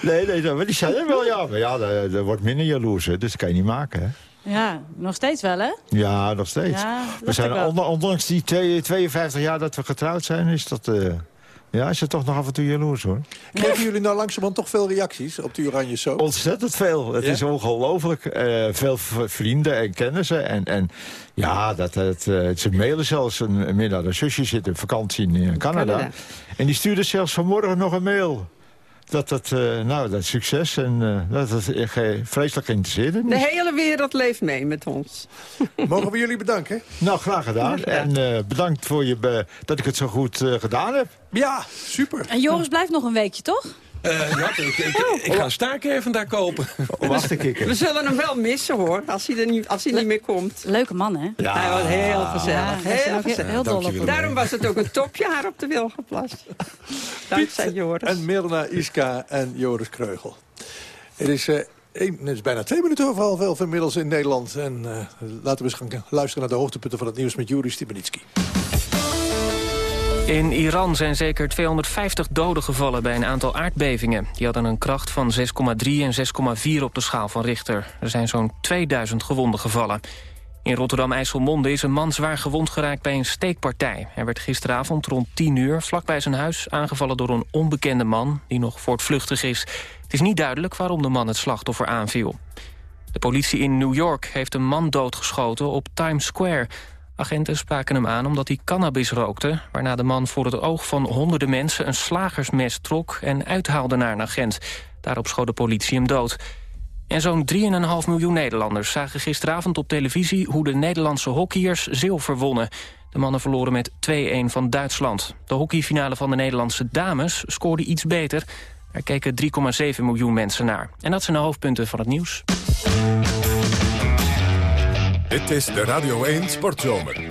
S28: nee, nee, maar die zijn wel, ja. Maar ja, er wordt minder jaloers, hè, dus dat kan je niet maken, hè.
S2: Ja, nog steeds wel, hè?
S28: Ja, nog steeds.
S2: Ja,
S28: we zijn ondanks die twee, 52 jaar dat we getrouwd zijn, is dat... Uh, ja, is het toch nog af en toe jaloers, hoor.
S3: Krijgen jullie nou langzamerhand toch veel reacties op die Oranje Show?
S28: Ontzettend veel. Het
S3: Ja?
S28: is ongelooflijk. Eh, veel vrienden en kennissen. En, en ja, dat, het, eh, ze mailen zelfs. Een, een middag. Een zusje zit in vakantie in, eh, Canada.
S29: Canada.
S28: En die stuurde zelfs vanmorgen nog een mail. Dat dat, eh, nou, dat succes en eh, dat het eh, vreselijk geïnteresseerd in
S29: De hele wereld leeft mee met ons.
S3: Mogen we jullie bedanken?
S28: Nou, graag gedaan. En eh, bedankt voor je dat ik het zo goed eh, gedaan heb.
S3: Ja, super.
S2: En Joris blijft nog een weekje, toch?
S25: Eh, ja, ik, ik, ik, ik ga een kopen.
S28: Wacht een kikker.
S29: We zullen hem wel missen, hoor, als hij, er niet, als hij niet meer komt.
S2: Leuke man, hè?
S28: Ja.
S29: Hij was heel gezellig. heel
S2: heel,
S29: gezellig.
S2: heel dol op.
S29: Daarom was het ook een topjaar op de Wilgenplas. Dankzij Joris.
S3: En Mirna Iska en Joris Kreugel. Het is, eh, één- het is bijna twee minuten over half elf inmiddels in Nederland. En eh, laten we eens gaan luisteren naar de hoogtepunten van het nieuws met Juri Stibenitski.
S5: In Iran zijn zeker 250 doden gevallen bij een aantal aardbevingen. Die hadden een kracht van 6,3 en 6,4 op de schaal van Richter. Er zijn zo'n 2000 gewonden gevallen. In Rotterdam-IJsselmonde is een man zwaar gewond geraakt bij een steekpartij. Hij werd gisteravond rond 10 uur vlakbij zijn huis aangevallen door een onbekende man... die nog voortvluchtig is. Het is niet duidelijk waarom de man het slachtoffer aanviel. De politie in New York heeft een man doodgeschoten op Times Square. Agenten spraken hem aan omdat hij cannabis rookte... waarna de man voor het oog van honderden mensen een slagersmes trok... en uithaalde naar een agent. Daarop schoot de politie hem dood. En zo'n 3,5 miljoen Nederlanders zagen gisteravond op televisie... hoe de Nederlandse hockeyers zilver wonnen. De mannen verloren met 2-1 van Duitsland. De hockeyfinale van de Nederlandse dames scoorde iets beter. Er keken 3,7 miljoen mensen naar. En dat zijn de hoofdpunten van het nieuws.
S1: Dit is de Radio 1 Sportzomer.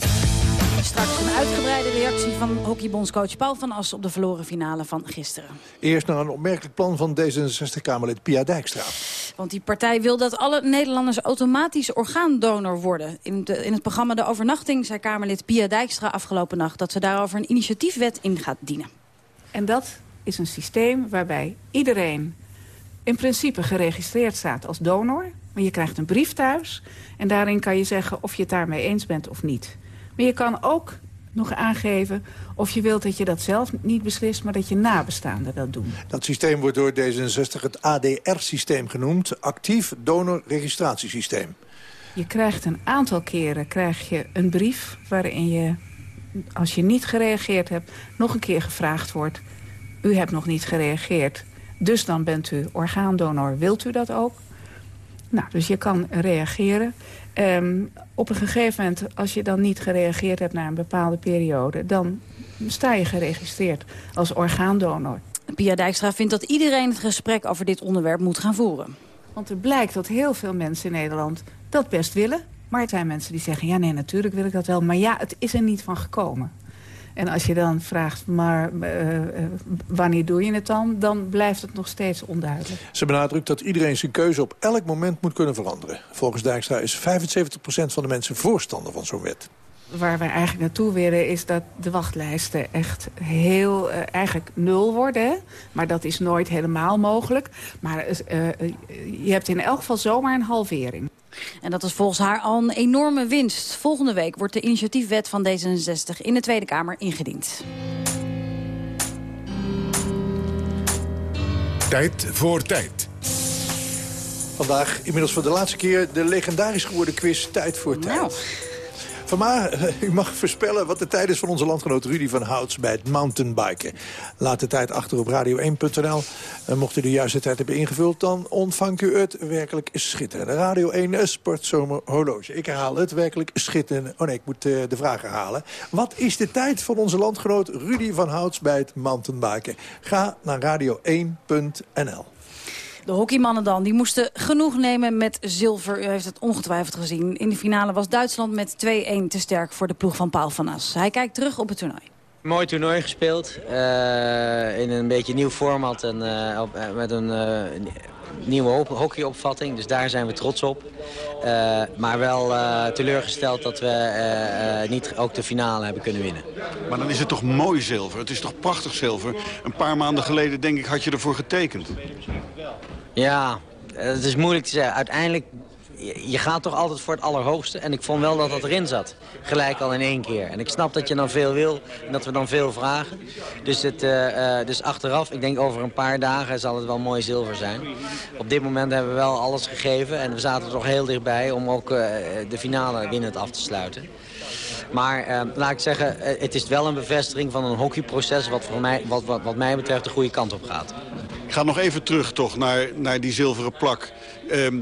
S2: Straks een uitgebreide reactie van hockeybondscoach Paul van As... op de verloren finale van gisteren.
S3: Eerst naar een opmerkelijk plan van D66-Kamerlid Pia Dijkstra.
S2: Want die partij wil dat alle Nederlanders automatisch orgaandonor worden. In, de, in het programma De Overnachting zei Kamerlid Pia Dijkstra afgelopen nacht... dat ze daarover een initiatiefwet in gaat dienen.
S30: En dat is een systeem waarbij iedereen in principe geregistreerd staat als donor. Maar je krijgt een brief thuis en daarin kan je zeggen of je het daarmee eens bent of niet. Maar je kan ook nog aangeven of je wilt dat je dat zelf niet beslist... maar dat je nabestaanden dat doen.
S3: Dat systeem wordt door D66 het ADR-systeem genoemd. Actief donor registratiesysteem.
S30: Je krijgt een aantal keren krijg je een brief waarin je, als je niet gereageerd hebt... nog een keer gevraagd wordt, u hebt nog niet gereageerd... dus dan bent u orgaandonor, wilt u dat ook? Nou, dus je kan reageren. Ehm, op een gegeven moment, als je dan niet gereageerd hebt... na een bepaalde periode, dan sta je geregistreerd als orgaandonor.
S2: Pia Dijkstra vindt dat iedereen het gesprek over dit onderwerp moet gaan voeren.
S30: Want er blijkt dat heel veel mensen in Nederland dat best willen. Maar er zijn mensen die zeggen, ja nee, natuurlijk wil ik dat wel. Maar ja, het is er niet van gekomen. En als je dan vraagt, maar uh, uh, wanneer doe je het dan? Dan blijft het nog steeds onduidelijk.
S3: Ze benadrukt dat iedereen zijn keuze op elk moment moet kunnen veranderen. Volgens Dijkstra is 75% van de mensen voorstander van zo'n wet.
S30: Waar wij eigenlijk naartoe willen is dat de wachtlijsten echt heel, uh, eigenlijk nul worden. Maar dat is nooit helemaal mogelijk. Maar je hebt in elk geval zomaar een halvering.
S2: En dat is volgens haar al een enorme winst. Volgende week wordt de initiatiefwet van D66 in de Tweede Kamer ingediend.
S1: Tijd voor tijd.
S3: Vandaag inmiddels voor de laatste keer de legendarisch geworden quiz Tijd voor Tijd.
S2: Nou.
S3: Van Maar, u mag voorspellen wat de tijd is van onze landgenoot Rudy van Houts bij het mountainbiken. Laat de tijd achter op radio1.nl. En mocht u de juiste tijd hebben ingevuld, dan ontvangt u het werkelijk schitterende. Radio 1 Sportzomer Horloge. Ik herhaal het werkelijk schitterende. Oh nee, ik moet eh, de vraag herhalen. Wat is de tijd van onze landgenoot Rudy van Houts bij het mountainbiken? Ga naar radio1.nl.
S2: De hockeymannen dan, die moesten genoeg nemen met zilver. U heeft het ongetwijfeld gezien. In de finale was Duitsland met 2-1 te sterk voor de ploeg van Paul van As. Hij kijkt terug op het toernooi.
S31: Mooi toernooi gespeeld. eh, in een beetje nieuw format en eh, eh, met een nieuwe ho- hockeyopvatting. Dus daar zijn we trots op. Eh, maar wel eh, teleurgesteld dat we eh, niet ook de finale hebben kunnen winnen.
S32: Maar dan is het toch mooi zilver? Het is toch prachtig zilver? Een paar maanden geleden, denk ik, had je ervoor getekend.
S31: Ja, het is moeilijk te zeggen. Uiteindelijk, je gaat toch altijd voor het allerhoogste. En ik vond wel dat dat erin zat. Gelijk al in één keer. En ik snap dat je dan veel wil en dat we dan veel vragen. Dus, het, eh, eh, dus achteraf, ik denk over een paar dagen zal het wel mooi zilver zijn. Op dit moment hebben we wel alles gegeven. En we zaten toch heel dichtbij om ook eh, de finale winnend af te sluiten. Maar laat ik zeggen, het is wel een bevestiging van een hockeyproces... wat, voor mij, wat, wat, wat mij betreft de goede kant op gaat.
S32: Ik ga nog even terug toch naar, naar die zilveren plak. Ehm,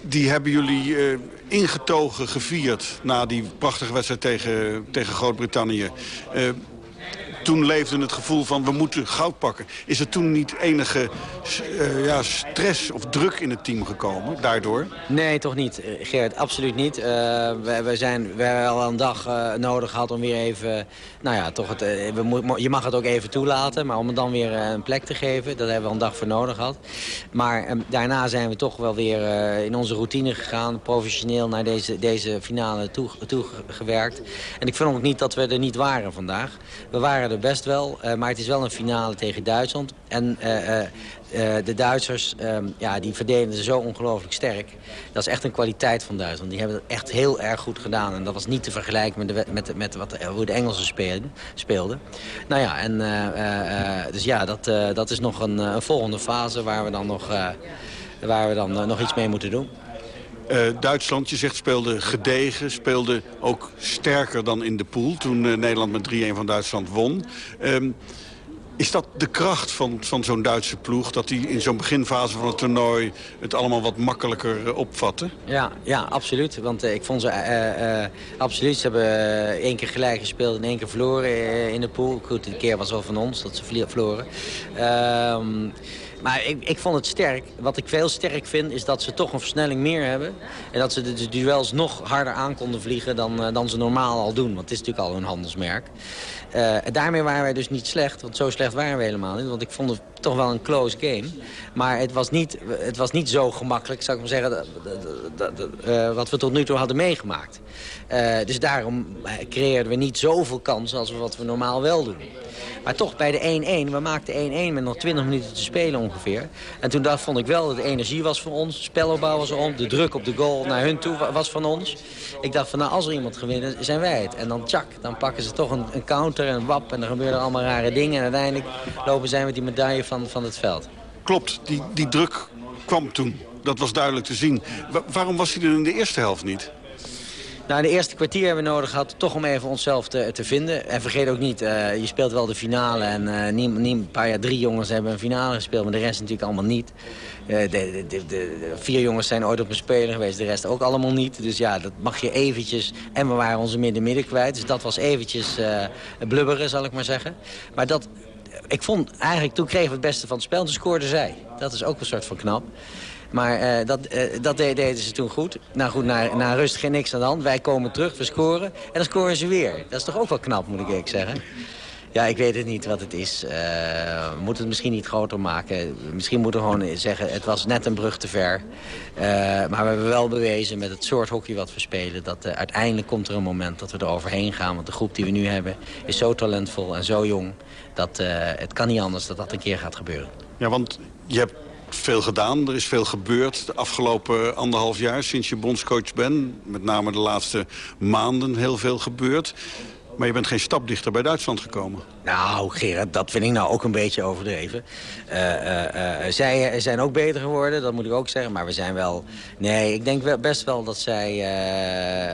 S32: die hebben jullie eh, ingetogen gevierd na die prachtige wedstrijd tegen, tegen Groot-Brittannië. Eh, toen leefde het gevoel van we moeten goud pakken. Is er toen niet enige eh, ja, stress of druk in het team gekomen daardoor?
S31: Nee, toch niet, eh, Gerrit. Absoluut niet. Eh, we, we, zijn, we hebben al een dag nodig gehad om weer even... Nou ja, toch het, we je mag het ook even toelaten, maar om het dan weer een plek te geven... dat hebben we een dag voor nodig gehad. Maar eh, daarna zijn we toch wel weer in onze routine gegaan... professioneel naar deze, deze finale toegewerkt. Toe gewerkt. en ik vind ook niet dat we er niet waren vandaag. We waren best wel, eh, maar het is wel een finale tegen Duitsland. En eh, eh, de Duitsers, ehm, ja, die verdedigen zo ongelooflijk sterk. Dat is echt een kwaliteit van Duitsland. Die hebben het echt heel erg goed gedaan. En dat was niet te vergelijken met, de, met, met wat, de Engelsen speelden. speelden. Nou ja, en, dus ja, dat, dat is nog een, een volgende fase waar we dan nog, waar we dan, nog iets mee moeten doen.
S32: Eh, Duitsland, je zegt, speelde gedegen, speelde ook sterker dan in de pool... toen eh, Nederland met 3-1 van Duitsland won. Ehm, is dat de kracht van, van zo'n Duitse ploeg... dat die in zo'n beginfase van het toernooi het allemaal wat makkelijker eh, opvatten?
S31: Ja, ja, absoluut. Want ik vond ze absoluut. Ze hebben één keer gelijk gespeeld en één keer verloren in de pool. Goed, die keer was wel van ons dat ze verloren. Ehm, maar ik, ik vond het sterk. Wat ik veel sterk vind is dat ze toch een versnelling meer hebben. En dat ze de, duels nog harder aan konden vliegen dan, eh, dan ze normaal al doen. Want het is natuurlijk al hun handelsmerk. Eh, daarmee waren wij dus niet slecht. Want zo slecht waren we helemaal niet. Want ik vond het toch wel een close game. Maar het was niet, het was niet zo gemakkelijk, zou ik maar zeggen, eh, wat we tot nu toe hadden meegemaakt. Eh, dus daarom creëerden we niet zoveel kansen als wat we normaal wel doen. Maar toch bij de 1-1, we maakten 1-1 met nog 20 minuten te spelen ongeveer. En toen dacht, vond ik wel dat de energie was van ons, spelopbouw was om, de druk op de goal naar hun toe wa- was van ons. Ik dacht van nou, als er iemand gewint, zijn wij het. En dan tjak, dan pakken ze toch een, een counter en wap en er gebeuren allemaal rare dingen. En uiteindelijk lopen zij met die medaille van, van het veld.
S32: Klopt, die, die druk kwam toen. Dat was duidelijk te zien. Wa- waarom was hij er in de eerste helft niet?
S31: Nou, de eerste kwartier hebben we nodig gehad toch om even onszelf te, te vinden. En vergeet ook niet, eh, je speelt wel de finale. En eh, niet, niet, een paar jaar, drie jongens hebben een finale gespeeld, maar de rest natuurlijk allemaal niet. Eh, de, de, de, vier jongens zijn ooit op een speler geweest, de rest ook allemaal niet. Dus ja, dat mag je eventjes... En we waren onze midden-midden kwijt, dus dat was eventjes blubberen, zal ik maar zeggen. Maar dat, ik vond eigenlijk, toen kregen we het beste van het spel, toen scoorden zij. Dat is ook een soort van knap. Maar eh, dat, eh, dat de- deden ze toen goed. Nou goed, na, na rust geen niks aan de hand. Wij komen terug, we scoren. En dan scoren ze weer. Dat is toch ook wel knap, moet ik eerlijk zeggen. Ja, ik weet het niet wat het is. Eh, we moeten het misschien niet groter maken. Misschien moeten we gewoon zeggen, het was net een brug te ver. Maar we hebben wel bewezen met het soort hockey wat we spelen... dat uiteindelijk komt er een moment dat we er overheen gaan. Want de groep die we nu hebben is zo talentvol en zo jong... dat het kan niet anders dat dat een keer gaat gebeuren.
S32: Ja, want je hebt veel gedaan. Er is veel gebeurd de afgelopen anderhalf jaar sinds je bondscoach bent. Met name de laatste maanden heel veel gebeurd. Maar je bent geen stap dichter bij Duitsland gekomen.
S31: Nou, Gerard, dat vind ik nou ook een beetje overdreven. Eh, eh, eh, zij zijn ook beter geworden, dat moet ik ook zeggen. Maar we zijn wel... Nee, ik denk wel, best wel dat zij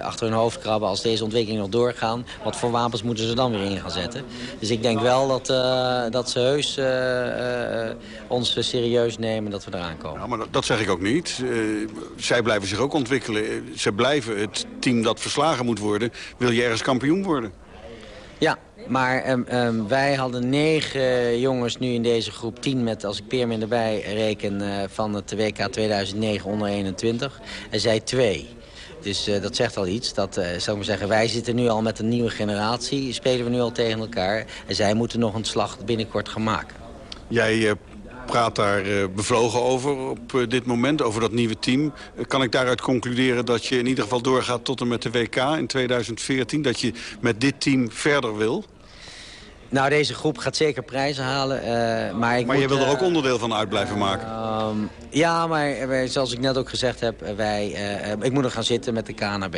S31: achter hun hoofd krabben... als deze ontwikkeling nog doorgaan. Wat voor wapens moeten ze dan weer in gaan zetten? Dus ik denk wel dat, dat ze heus ons serieus nemen dat we eraan komen.
S32: Ja, maar dat, dat zeg ik ook niet. zij blijven zich ook ontwikkelen. Ze blijven het team dat verslagen moet worden. Wil je ergens kampioen worden?
S31: Ja, maar um, um, wij hadden negen jongens nu in deze groep. Tien met, als ik Peermin erbij reken, uh, van het WK 2009 onder 21. En zij twee. Dus uh, dat zegt al iets. Dat, uh, ik maar zeggen, wij zitten nu al met een nieuwe generatie. Spelen we nu al tegen elkaar. En zij moeten nog een slag binnenkort gaan maken.
S32: Jij praat daar eh, bevlogen over op eh, dit moment, over dat nieuwe team. Eh, kan ik daaruit concluderen dat je in ieder geval doorgaat tot en met de WK in 2014? Dat je met dit team verder wil?
S31: Nou, deze groep gaat zeker prijzen halen. Uh, maar ik
S32: maar
S31: je
S32: wil er ook onderdeel van uit blijven maken? Uh,
S31: ja, maar zoals ik net ook gezegd heb... Wij, ik moet nog gaan zitten met de KNB.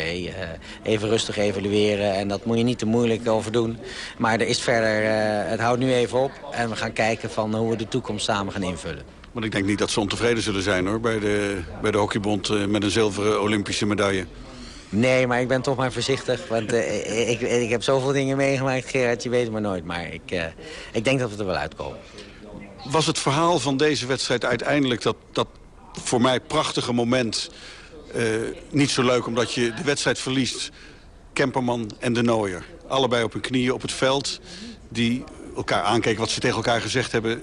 S31: even rustig evalueren. En dat moet je niet te moeilijk over doen. Maar er is verder... het houdt nu even op. En we gaan kijken van hoe we de toekomst samen gaan invullen.
S32: Want ik denk niet dat ze ontevreden zullen zijn hoor, bij de, bij de hockeybond met een zilveren Olympische medaille.
S31: Nee, maar ik ben toch maar voorzichtig. Want uh, ik, ik heb zoveel dingen meegemaakt, Gerard, je weet het maar nooit. Maar ik, uh, ik denk dat we er wel uitkomen.
S32: Was het verhaal van deze wedstrijd uiteindelijk dat, dat voor mij prachtige moment... Niet zo leuk omdat je de wedstrijd verliest... Kemperman en de Nooier. Allebei op hun knieën op het veld. Die elkaar aankeken wat ze tegen elkaar gezegd hebben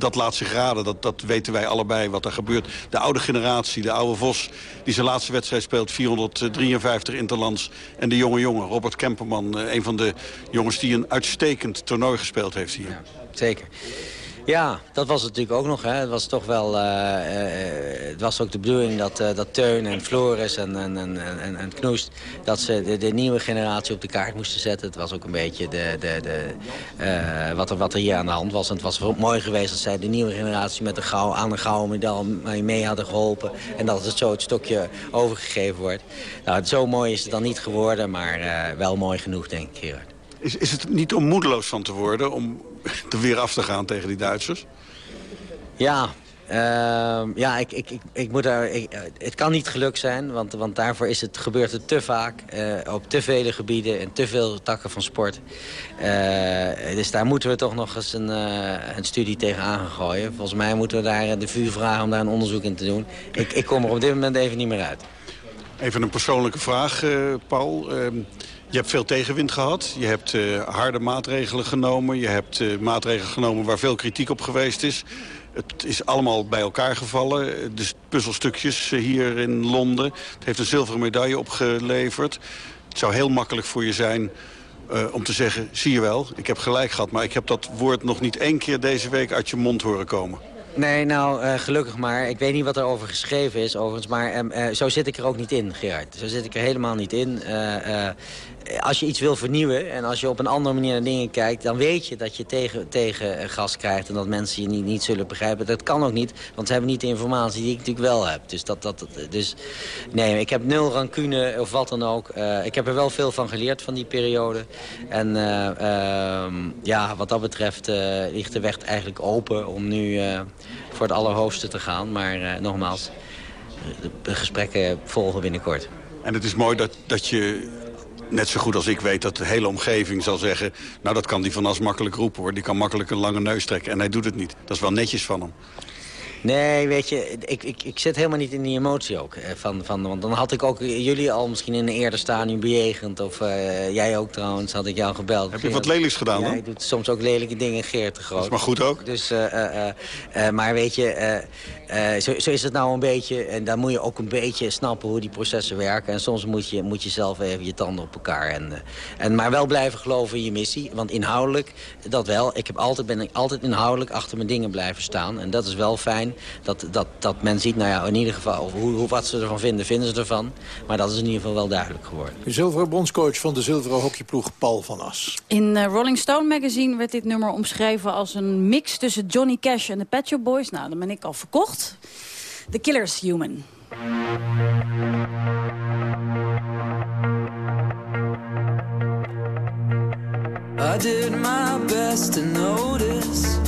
S32: dat laat zich raden. Dat, dat weten wij allebei wat er gebeurt. De oude generatie, de oude Vos, die zijn laatste wedstrijd speelt. 453 interlands. En de jonge jongen, Robert Kemperman. Een van de jongens die een uitstekend toernooi gespeeld heeft hier. Ja,
S31: zeker. Ja, dat was het natuurlijk ook nog. Hè. Het was toch wel, uh, uh, het was ook de bedoeling dat, dat Teun en Flores en, en, en, en, en Knoest... dat ze de, de, nieuwe generatie op de kaart moesten zetten. Het was ook een beetje de, de, de, wat, er, wat er hier aan de hand was. En het was mooi geweest dat zij de nieuwe generatie met de gauw, aan de gouden medaille mee hadden geholpen. En dat het zo het stokje overgegeven wordt. Nou, zo mooi is het dan niet geworden, maar wel mooi genoeg, denk ik, Gerard.
S32: Is, is het niet om moedeloos van te worden om er weer af te gaan tegen die Duitsers?
S31: Ja, uh, ja, ik, ik, ik, ik moet daar, ik, het kan niet geluk zijn, want, want daarvoor is het, gebeurt het te vaak. Uh, op te vele gebieden en te veel takken van sport. Uh, dus daar moeten we toch nog eens een, een studie tegen gaan gooien. Volgens mij moeten we daar de vuur vragen om daar een onderzoek in te doen. Ik, ik kom er op dit moment even niet meer uit.
S32: Even een persoonlijke vraag, Paul. Ehm, je hebt veel tegenwind gehad. Je hebt uh, harde maatregelen genomen. Je hebt uh, maatregelen genomen waar veel kritiek op geweest is. Het is allemaal bij elkaar gevallen. De puzzelstukjes uh, hier in Londen. Het heeft een zilveren medaille opgeleverd. Het zou heel makkelijk voor je zijn om te zeggen... zie je wel, ik heb gelijk gehad. Maar ik heb dat woord nog niet één keer deze week uit je mond horen komen.
S31: Nee, nou, gelukkig maar. Ik weet niet wat er over geschreven is, overigens. Maar uh, zo zit ik er ook niet in, Gerard. Zo zit ik er helemaal niet in. Als je iets wil vernieuwen en als je op een andere manier naar dingen kijkt... dan weet je dat je tegen, tegen gas krijgt en dat mensen je niet, niet zullen begrijpen. Dat kan ook niet, want ze hebben niet de informatie die ik natuurlijk wel heb. Dus, dat, dat, dus nee, ik heb nul rancune of wat dan ook. Uh, ik heb er wel veel van geleerd van die periode. En uh, uh, ja, wat dat betreft ligt de weg eigenlijk open om nu voor het allerhoogste te gaan. Maar nogmaals, de gesprekken volgen binnenkort.
S32: En het is mooi dat, dat je net zo goed als ik weet dat de hele omgeving zal zeggen... nou, dat kan die van As makkelijk roepen, hoor. Die kan makkelijk een lange neus trekken. En hij doet het niet. Dat is wel netjes van hem.
S31: Nee, weet je, ik, ik, ik zit helemaal niet in die emotie ook. Eh, van, van, want dan had ik ook jullie al misschien in een eerder stadium bejegend. Of uh, jij ook trouwens, had ik jou gebeld.
S32: Heb je wat lelijks gedaan dan?
S31: Jij doet soms ook lelijke dingen, Geert de Groot. Dat
S32: is maar goed ook.
S31: Dus, uh, maar weet je, zo, zo, is het nou een beetje. En dan moet je ook een beetje snappen hoe die processen werken. En soms moet je, moet je zelf even je tanden op elkaar. En, en, maar wel blijven geloven in je missie. Want inhoudelijk, dat wel. Ik heb altijd, ben ik altijd inhoudelijk achter mijn dingen blijven staan. En dat is wel fijn dat, dat, dat men ziet, nou ja, in ieder geval, hoe, hoe, wat ze ervan vinden, vinden ze ervan. Maar dat is in ieder geval wel duidelijk geworden.
S3: De zilveren bondscoach van de zilveren hockeyploeg Paul van As.
S2: In uh, Rolling Stone magazine werd dit nummer omschreven als een mix tussen Johnny Cash en de Pet Shop Boys. Nou, dan ben ik al verkocht. The Killer's Human.
S20: I did my best to notice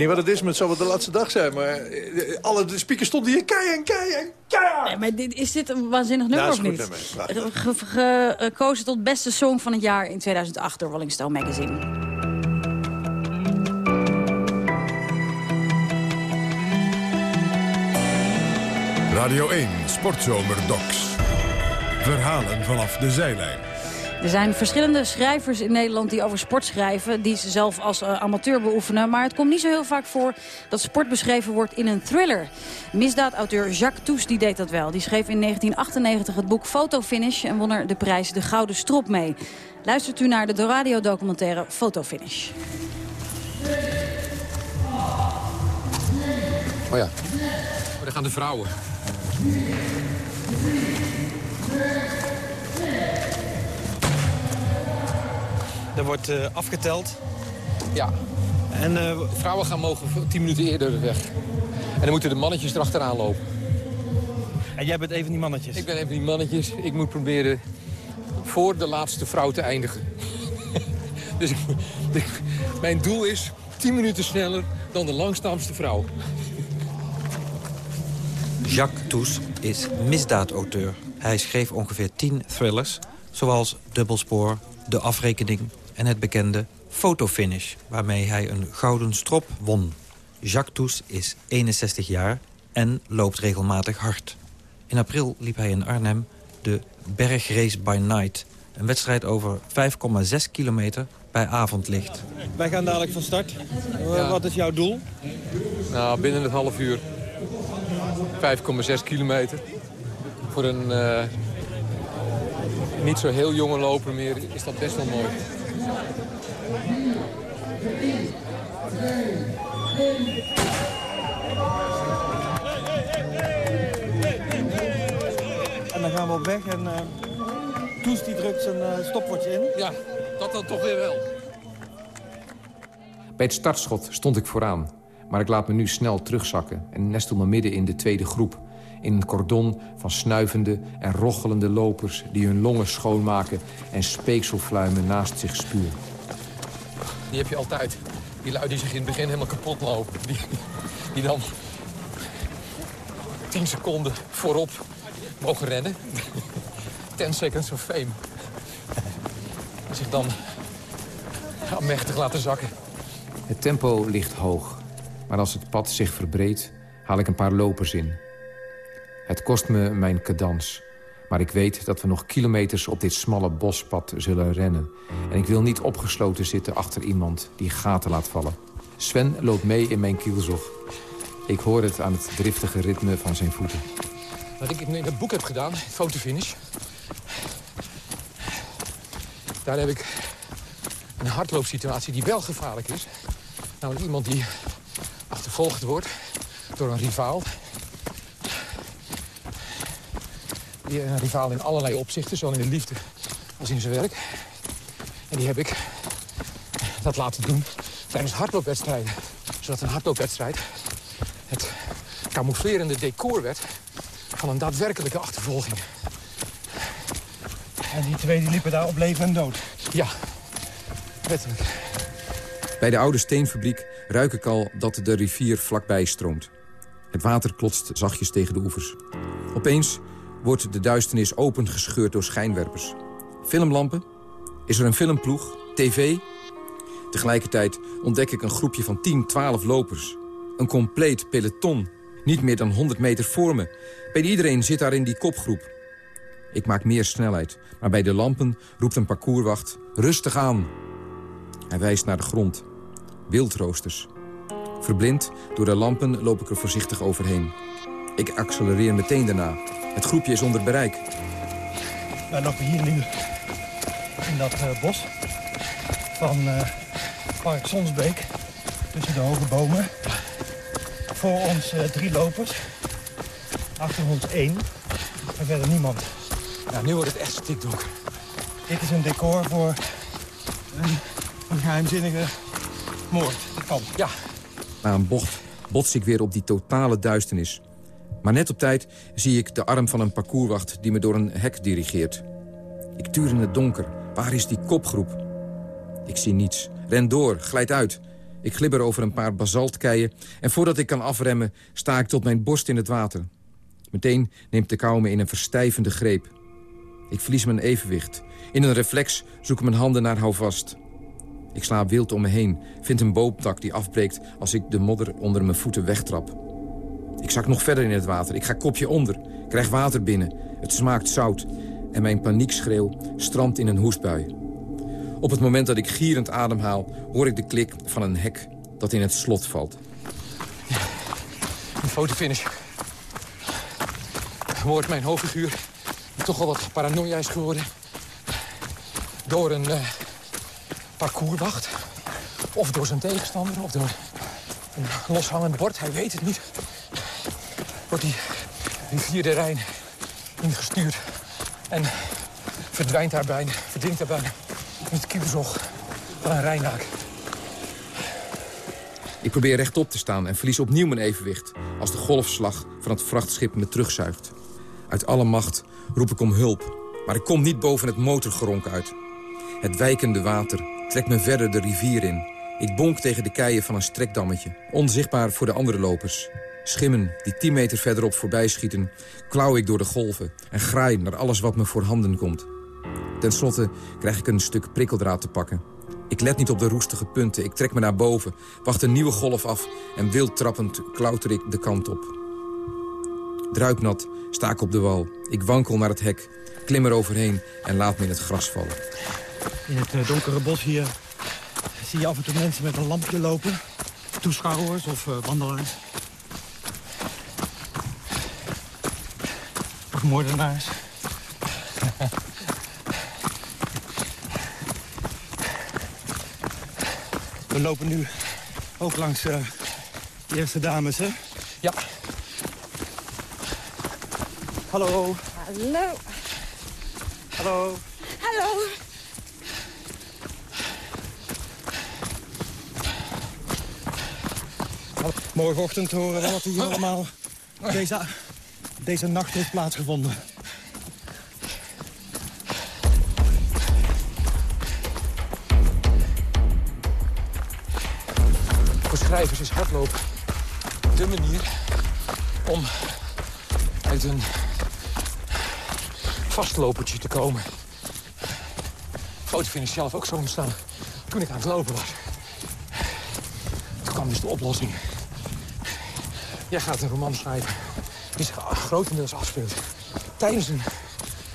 S3: Niet wat het is, maar het zal wel de laatste dag zijn. Maar eh, alle de speakers stonden hier kei en kei en kei.
S2: Nee, maar dit, is dit een waanzinnig nummer
S3: Ja, is
S2: of niet? Ge- ge- Gekozen tot beste song van het jaar in 2008 door Rolling Stone Magazine.
S1: Radio 1 Sportzomer Docs. Verhalen vanaf de zijlijn.
S2: Er zijn verschillende schrijvers in Nederland die over sport schrijven... die ze zelf als eh, amateur beoefenen. Maar het komt niet zo heel vaak voor dat sport beschreven wordt in een thriller. Misdaadauteur Jacques Toes die deed dat wel. Die schreef in 1998 het boek Fotofinish... en won er de prijs De Gouden Strop mee. Luistert u naar de radiodocumentaire Fotofinish.
S33: Oh ja. Oh, daar gaan de vrouwen.
S34: Er wordt eh, afgeteld.
S33: Ja.
S34: En eh,
S33: Vrouwen gaan mogen tien minuten eerder weg. En dan moeten de mannetjes erachteraan lopen.
S34: En jij bent een van die mannetjes?
S33: Ik ben een van die mannetjes. Ik moet proberen voor de laatste vrouw te eindigen. dus ik, ik- mijn doel is 10 minuten sneller dan de langzaamste vrouw.
S35: Jacques Toes is misdaadauteur. Hij schreef ongeveer tien thrillers, zoals Dubbelspoor, De Afrekening en het bekende Fotofinish, waarmee hij een gouden strop won. Jacques Toes is 61 jaar en loopt regelmatig hard. In april liep hij in Arnhem de Bergrace by Night, een wedstrijd over 5,6 kilometer bij avondlicht.
S34: Wij gaan dadelijk van start.
S33: Ja.
S34: Wat is jouw doel?
S33: Nou, binnen het half uur 5,6 kilometer. Voor een eh, niet zo heel jonge loper meer is dat best wel mooi.
S34: En dan gaan we op weg en eh Toes die drukt zijn eh, stopwatch in.
S33: Ja, dat dan toch weer wel. Bij het startschot stond ik vooraan. Maar ik laat me nu snel terugzakken en nestel me midden in de tweede groep. In een cordon van snuivende en rochelende lopers... die hun longen schoonmaken en speekselfluimen naast zich spuwen. Die heb je altijd. Die lui die zich in het begin helemaal kapot lopen. Die, die dan 10 seconden voorop mogen rennen. 10 seconds of fame. En zich dan mechtig laten zakken. Het tempo ligt hoog. Maar als het pad zich verbreedt, haal ik een paar lopers in. Het kost me mijn cadans. Maar ik weet dat we nog kilometers op dit smalle bospad zullen rennen. En ik wil niet opgesloten zitten achter iemand die gaten laat vallen. Sven loopt mee in mijn kielzog. Ik hoor het aan het driftige ritme van zijn voeten. Wat ik in het boek heb gedaan, fotofinish... daar heb ik een hardloopsituatie die wel gevaarlijk is. Namelijk iemand die achtervolgd wordt door een rivaal. Die, een rivaal in allerlei opzichten, zowel in de liefde als in zijn werk. En die heb ik dat laten doen tijdens hardloopwedstrijden. Zodat een hardloopwedstrijd het camouflerende decor werd van een daadwerkelijke achtervolging.
S34: En die twee die liepen daar op leven en dood.
S33: Ja, letterlijk. Bij de oude steenfabriek ruik ik al dat de rivier vlakbij stroomt. Het water klotst zachtjes tegen de oevers. Opeens wordt de duisternis opengescheurd door schijnwerpers. Filmlampen? Is er een filmploeg? TV? Tegelijkertijd ontdek ik een groepje van 10, 12 lopers. Een compleet peloton. Niet meer dan 100 meter voor me. Bij iedereen zit daar in die kopgroep. Ik maak meer snelheid, maar bij de lampen roept een parcourswacht... rustig aan. Hij wijst naar de grond. Wildroosters. Verblind door de lampen loop ik er voorzichtig overheen. Ik accelereer meteen daarna. Het groepje is onder bereik.
S34: Wij lopen hier nu in dat eh, bos van eh, Park Sonsbeek. Tussen de hoge bomen. Voor ons eh, drie lopers. Achter ons één. En verder niemand.
S33: Ja, nu wordt het echt stikdonker.
S34: Dit is een decor voor een, een geheimzinnige moord. Dat kan.
S33: Ja. Na een bocht bots ik weer op die totale duisternis. Maar net op tijd zie ik de arm van een parcourswacht die me door een hek dirigeert. Ik tuur in het donker. Waar is die kopgroep? Ik zie niets. Ren door, glijd uit. Ik glibber over een paar basaltkeien... en voordat ik kan afremmen, sta ik tot mijn borst in het water. Meteen neemt de kou me in een verstijvende greep. Ik verlies mijn evenwicht. In een reflex zoek ik mijn handen naar houvast. Ik sla wild om me heen, vind een boomtak die afbreekt... als ik de modder onder mijn voeten wegtrap. Ik zak nog verder in het water. Ik ga kopje onder. Krijg water binnen. Het smaakt zout. En mijn paniekschreeuw strandt in een hoestbui. Op het moment dat ik gierend ademhaal... hoor ik de klik van een hek dat in het slot valt. Een fotofinish. Wordt mijn hoofdfiguur toch al wat paranoia is geworden... door een eh, parcourswacht. Of door zijn tegenstander, of door een loshangend bord. Hij weet het niet. Wordt die rivier de Rijn ingestuurd. En verdwijnt daar bijna, verdrinkt daar bijna in het kielzog van een Rijnaak. Ik probeer rechtop te staan en verlies opnieuw mijn evenwicht... als de golfslag van het vrachtschip me terugzuigt. Uit alle macht roep ik om hulp, maar ik kom niet boven het motorgeronk uit. Het wijkende water trekt me verder de rivier in. Ik bonk tegen de keien van een strekdammetje, onzichtbaar voor de andere lopers. Schimmen die 10 meter verderop voorbij schieten, klauw ik door de golven... en graai naar alles wat me voor handen komt. Ten slotte krijg ik een stuk prikkeldraad te pakken. Ik let niet op de roestige punten, ik trek me naar boven... wacht een nieuwe golf af en wild trappend klauter ik de kant op. Druipnat sta ik op de wal. Ik wankel naar het hek, klim er overheen en laat me in het gras vallen.
S34: In het eh, donkere bos hier zie je af en toe mensen met een lampje lopen. Toeschouwers of uh, wandelaars. Of moordenaars. We lopen nu ook langs uh, de eerste dames, hè? Ja. Hallo.
S36: Hallo.
S34: Hallo.
S36: Hallo.
S34: Morgenochtend horen we wat hier allemaal deze, deze nacht heeft plaatsgevonden.
S33: Voor schrijvers is hardlopen de manier om uit een vastlopertje te komen. Fotofinish zelf ook zo ontstaan toen ik aan het lopen was. Toen kwam dus de oplossing. Jij gaat een roman schrijven die zich grotendeels afspeelt tijdens een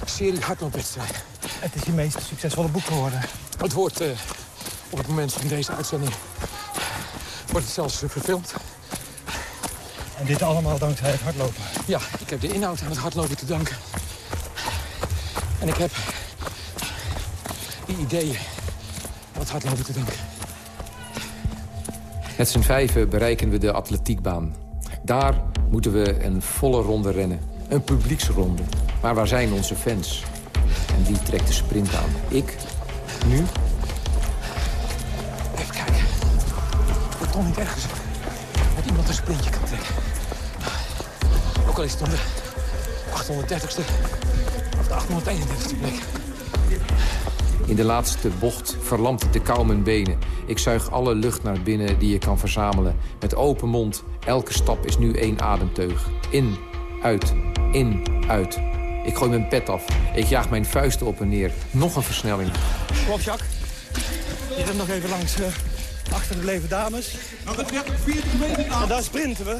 S33: serie hardloopwedstrijden.
S34: Het is je meest succesvolle boek geworden.
S33: Het wordt uh, op het moment van deze uitzending wordt het zelfs uh, verfilmd.
S34: En dit allemaal dankzij het hardlopen?
S33: Ja, ik heb de inhoud aan het hardlopen te danken. En ik heb die ideeën aan het hardlopen te danken. Met z'n vijven bereiken we de atletiekbaan. Daar moeten we een volle ronde rennen. Een publieksronde. Maar waar zijn onze fans? En wie trekt de sprint aan? Ik? Nu? Even kijken. Wordt toch niet ergens dat iemand een sprintje kan trekken. Ook al is het om de 830ste of de 831ste plek. In de laatste bocht verlamt de kou mijn benen. Ik zuig alle lucht naar binnen die je kan verzamelen. Met open mond, elke stap is nu één ademteug. In, uit, in, uit. Ik gooi mijn pet af. Ik jaag mijn vuisten op en neer. Nog een versnelling.
S34: Klopt, Jacques. Je rent nog even langs uh, achtergebleven dames.
S37: Nog een 30, 40 meter aan.
S34: En daar sprinten we.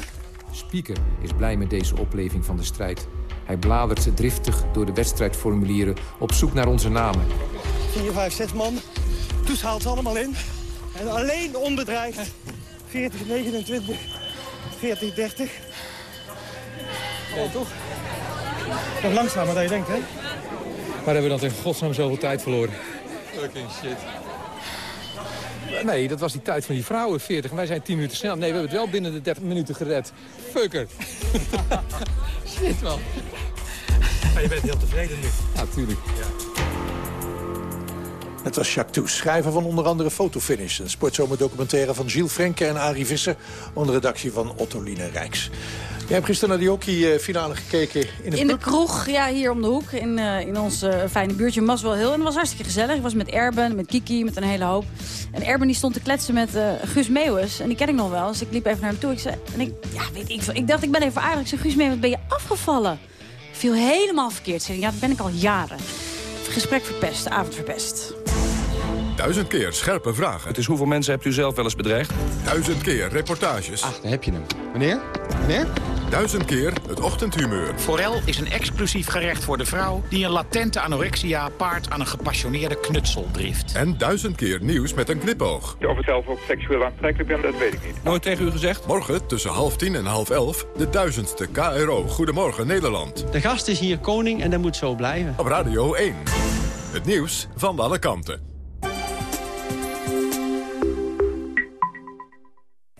S33: Speaker is blij met deze opleving van de strijd. Hij bladert driftig door de wedstrijdformulieren op zoek naar onze namen.
S34: 4, 5, 6 man. Toes haalt ze allemaal in. En alleen onbedreigd. 40, 29, 40, 30. Ja, toch? Nog langzamer dan je denkt, hè?
S33: Waar hebben we dan in godsnaam zoveel tijd verloren?
S37: Fucking shit.
S33: Nee, dat was die tijd van die vrouwen, 40. En wij zijn 10 minuten snel. Nee, we hebben het wel binnen de 30 minuten gered. Fucker.
S37: Shit, man.
S34: Maar je bent heel tevreden nu.
S33: Ja, tuurlijk.
S3: Het was Jacques Toes, schrijver van onder andere Fotofinish... een sportzomerdocumentaire van Gilles Frenke en Arie Visser... onder redactie van Otto Line Rijks. Jij hebt gisteren naar die hockeyfinale gekeken in de,
S2: in de kroeg, ja, hier om de hoek, in, uh, in ons uh, fijne buurtje Maswell Hill. En het was hartstikke gezellig. Ik was met Erben, met Kiki, met een hele hoop. En Erben die stond te kletsen met uh, Guus Meeuwis. En die ken ik nog wel. Dus ik liep even naar hem toe. Ik zei, en ik, ja, weet ik, ik dacht, ik ben even aardig. Ik zei, Guus Meeuwis, ben je afgevallen? Viel helemaal verkeerd. Zei, ja, dat ben ik al jaren. Gesprek verpest, de avond verpest.
S1: Duizend keer scherpe vragen.
S38: Dus hoeveel mensen hebt u zelf wel eens bedreigd?
S1: Duizend keer reportages.
S38: Ach, daar heb je hem.
S39: Meneer? Meneer?
S1: Duizend keer het ochtendhumeur.
S40: Forel is een exclusief gerecht voor de vrouw... die een latente anorexia paart aan een gepassioneerde knutseldrift.
S1: En duizend keer nieuws met een knipoog.
S41: Of ik zelf ook seksueel aantrekkelijk ben, dat weet ik niet.
S38: Nooit tegen u gezegd?
S1: Morgen tussen half tien en half elf... de duizendste KRO Goedemorgen Nederland.
S42: De gast is hier koning en dat moet zo blijven.
S1: Op Radio 1. Het nieuws van alle kanten.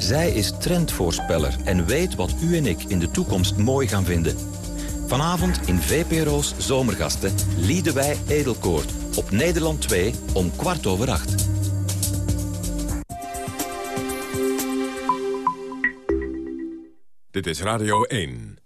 S43: Zij is trendvoorspeller en weet wat u en ik in de toekomst mooi gaan vinden. Vanavond in VPRO's Zomergasten Liedewij Edelkoort. Op Nederland 2 om kwart over acht.
S1: Dit is Radio 1.